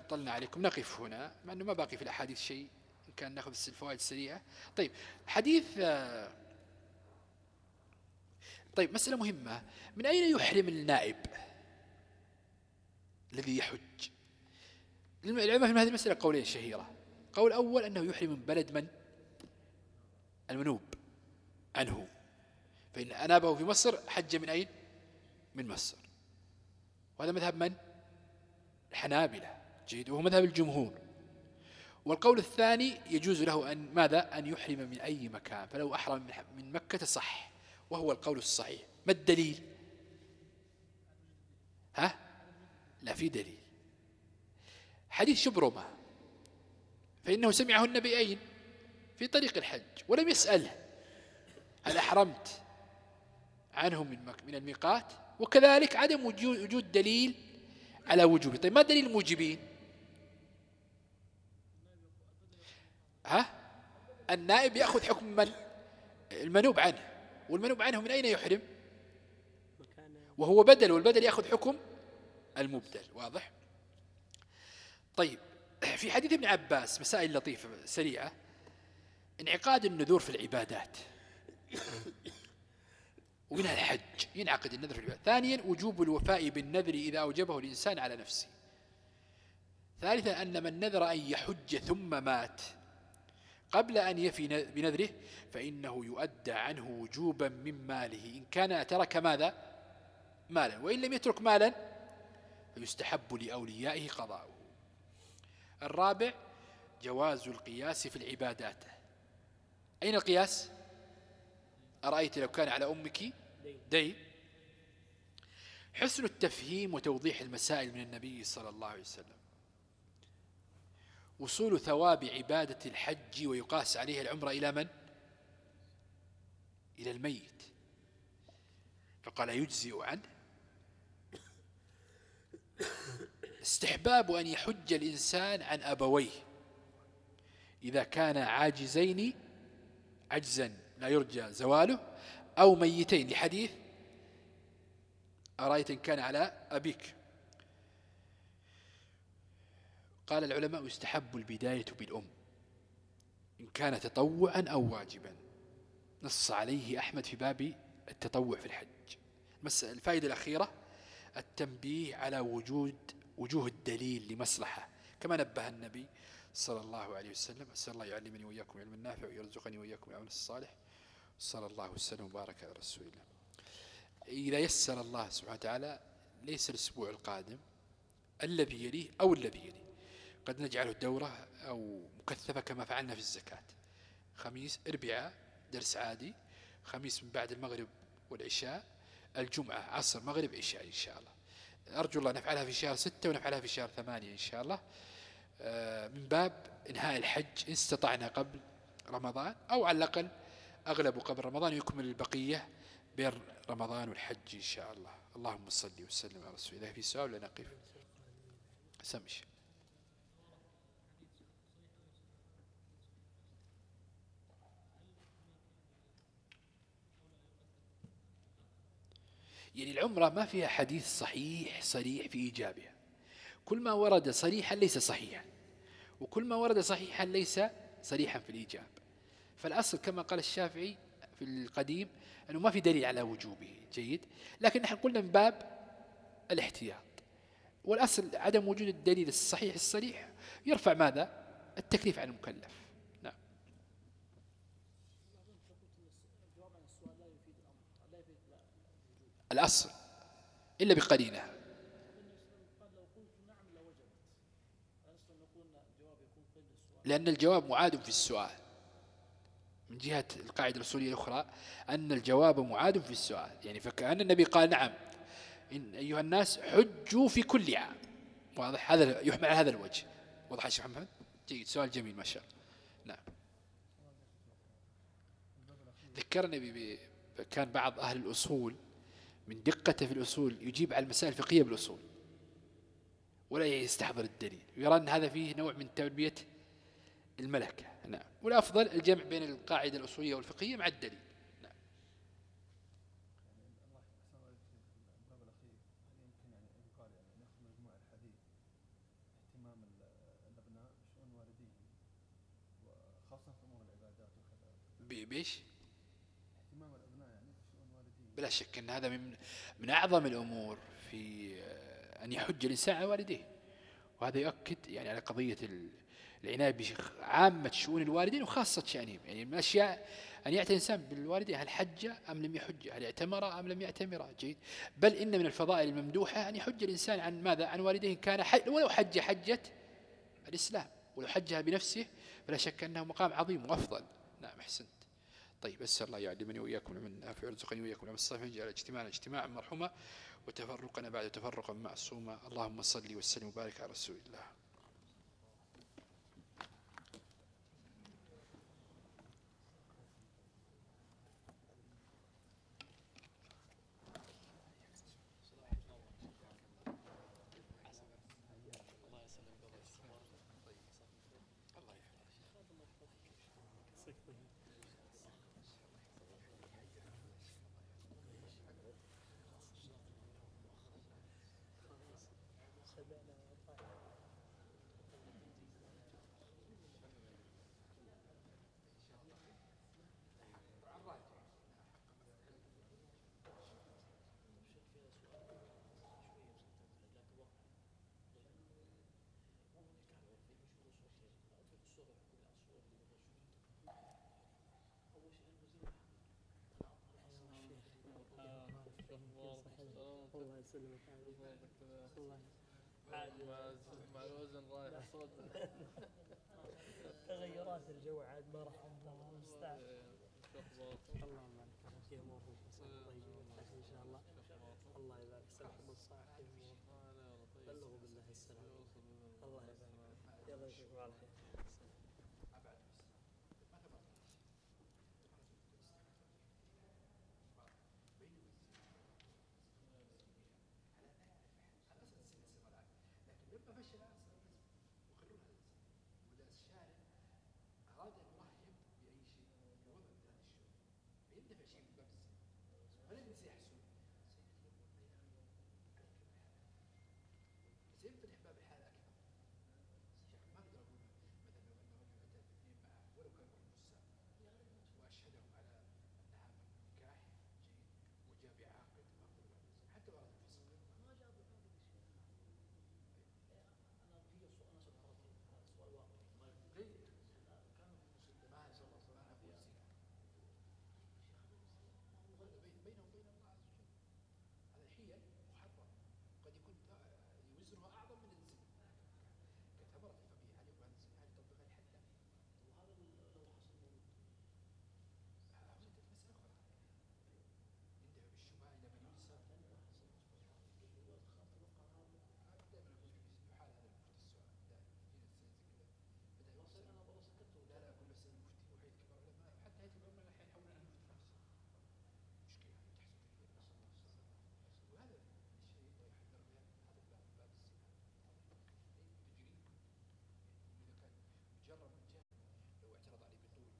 طلنا عليكم. نقف هنا مع أنه ما باقي في الأحاديث شيء إن كان نأخذ الفوائد السريعة. طيب حديث طيب مسألة مهمة. من أين يحرم النائب الذي يحج؟ العلماء في هذه المسألة قولين شهيرة. قول أول أنه يحرم من بلد من؟ المنوب عنه. فإن أنابه في مصر حج من أين؟ من مصر. وهذا مذهب من؟ الحنابلة جيد وهو مذهب الجمهور. والقول الثاني يجوز له أن ماذا؟ أن يحرم من أي مكان فلو أحرم من مكة صح وهو القول الصحيح. ما الدليل؟ ها؟ لا في دليل. حديث شبرمة فإنه سمعه النبي أين؟ في طريق الحج ولم يسأله هل أحرمت عنه من من الميقات؟ وكذلك عدم وجود دليل على وجوبه طيب ما دليل الموجبين؟ ها؟ النائب يأخذ حكم من؟ المنوب عنه. والمنوب عنه من أين يحرم؟ وهو بدل والبدل يأخذ حكم المبدل. واضح؟ طيب في حديث ابن عباس مسائل لطيفة سريعة. انعقاد النذور في العبادات. ومنها الحج ينعقد النذر في العبادات ثانيا وجوب الوفاء بالنذر إذا أوجبه الإنسان على نفسه. ثالثا أن من نذر أن يحج ثم مات. قبل أن يفي بنذره فإنه يؤدى عنه وجوبا من ماله. إن كان ترك ماذا؟ مالا. وإن لم يترك مالا فيستحب لأوليائه قضاؤه. الرابع جواز القياس في العبادات. أين القياس؟ أرأيت لو كان على أمك؟ دين حسن التفهيم وتوضيح المسائل من النبي صلى الله عليه وسلم. وصول ثواب عبادة الحج ويقاس عليها العمرة إلى من؟ إلى الميت. فقال يجزئ عنه. استحباب أن يحج الإنسان عن أبويه. إذا كان عاجزين عجزا. لا يرجى زواله أو ميتين لحديث أرأيت إن كان على أبيك؟ قال العلماء يستحب البداية بالأم إن كان تطوعا أو واجبا. نص عليه أحمد في باب التطوع في الحج. الفائدة الأخيرة التنبيه على وجود وجوه الدليل لمصلحة. كما نبه النبي صلى الله عليه وسلم أسأل الله يعلمني وإياكم علم النافع ويرزقني وإياكم العمل الصالح صلى الله وسلم وبارك على رسول الله. إذا يسر الله سبحانه وتعالى ليس الأسبوع القادم الذي يليه أو الذي يليه. قد نجعله دورة أو مكثفة كما فعلنا في الزكاة. خميس اربعاء درس عادي خميس من بعد المغرب والعشاء الجمعة عصر مغرب عشاء إن شاء الله. أرجو الله نفعلها في شهر ستة ونفعلها في شهر ثمانية إن شاء الله. آه، من باب إنهاء الحج إن استطعنا قبل رمضان أو على الأقل أغلب قبل رمضان يكمل البقية بين رمضان والحج إن شاء الله. اللهم صل وسلم على رسول الله. في سؤال لنقف سمش. يعني العمرة ما فيها حديث صحيح صريح في إيجابها. كل ما ورد صريحا ليس صحيحا وكل ما ورد صحيحا ليس صريحا في الإيجاب. فالأصل كما قال الشافعي في القديم أنه ما في دليل على وجوبه. جيد. لكن نحن قلنا من باب الاحتياط. والأصل عدم وجود الدليل الصحيح الصريح يرفع ماذا؟ التكليف عن المكلف. نعم. الأصل إلا بقرينة. لأن الجواب معاد في السؤال. من جهة القاعدة الأصولية الأخرى أن الجواب معاد في السؤال. يعني فكأن النبي قال نعم إن أيها الناس حجوا في كل عام. واضح؟ هذا يحمل على هذا الوجه. واضح يا شيخ محمد؟ جيد سؤال جميل ما شاء الله. نعم. ذكرني كان بعض أهل الأصول من دقته في الأصول يجيب على المسائل الفقهية بالأصول. ولا يستحضر الدليل. ويرى أن هذا فيه نوع من تربية الملكة. نعم. والأفضل الجمع بين القاعدة الأصولية والفقهية مع الدليل. نعم. بيش بلا شك أن هذا من من أعظم الأمور في أن يحج الإنسان على والديه. وهذا يؤكد يعني على قضية العناية بعامة شؤون الوالدين وخاصة شأنهم. يعني من الأشياء أن يأتي الإنسان بالوالدين هل حج أم لم يحج هل اعتمر أم لم يعتمر. جيد. بل إن من الفضائل الممدوحة أن يحج الإنسان عن ماذا؟ عن والديه كان حج ولو حج حجة الإسلام ولو حجها بنفسه فلا شك أنه مقام عظيم وأفضل. نعم أحسنت. طيب أسأل الله يعلمني وإياكم من نافع يرزقني وإياكم من الصالح يجعل اجتماعنا اجتماعا مرحوما وتفرقنا بعد تفرقا معصوما. اللهم صل وسلم وبارك على رسول الله. يسلمك الله عاد مع الوزن رايح صوت تغيرات الجو عاد ما راح الله المستعان اللهم لك يا موفق إن شاء الله. الله يبارك سلام الصالح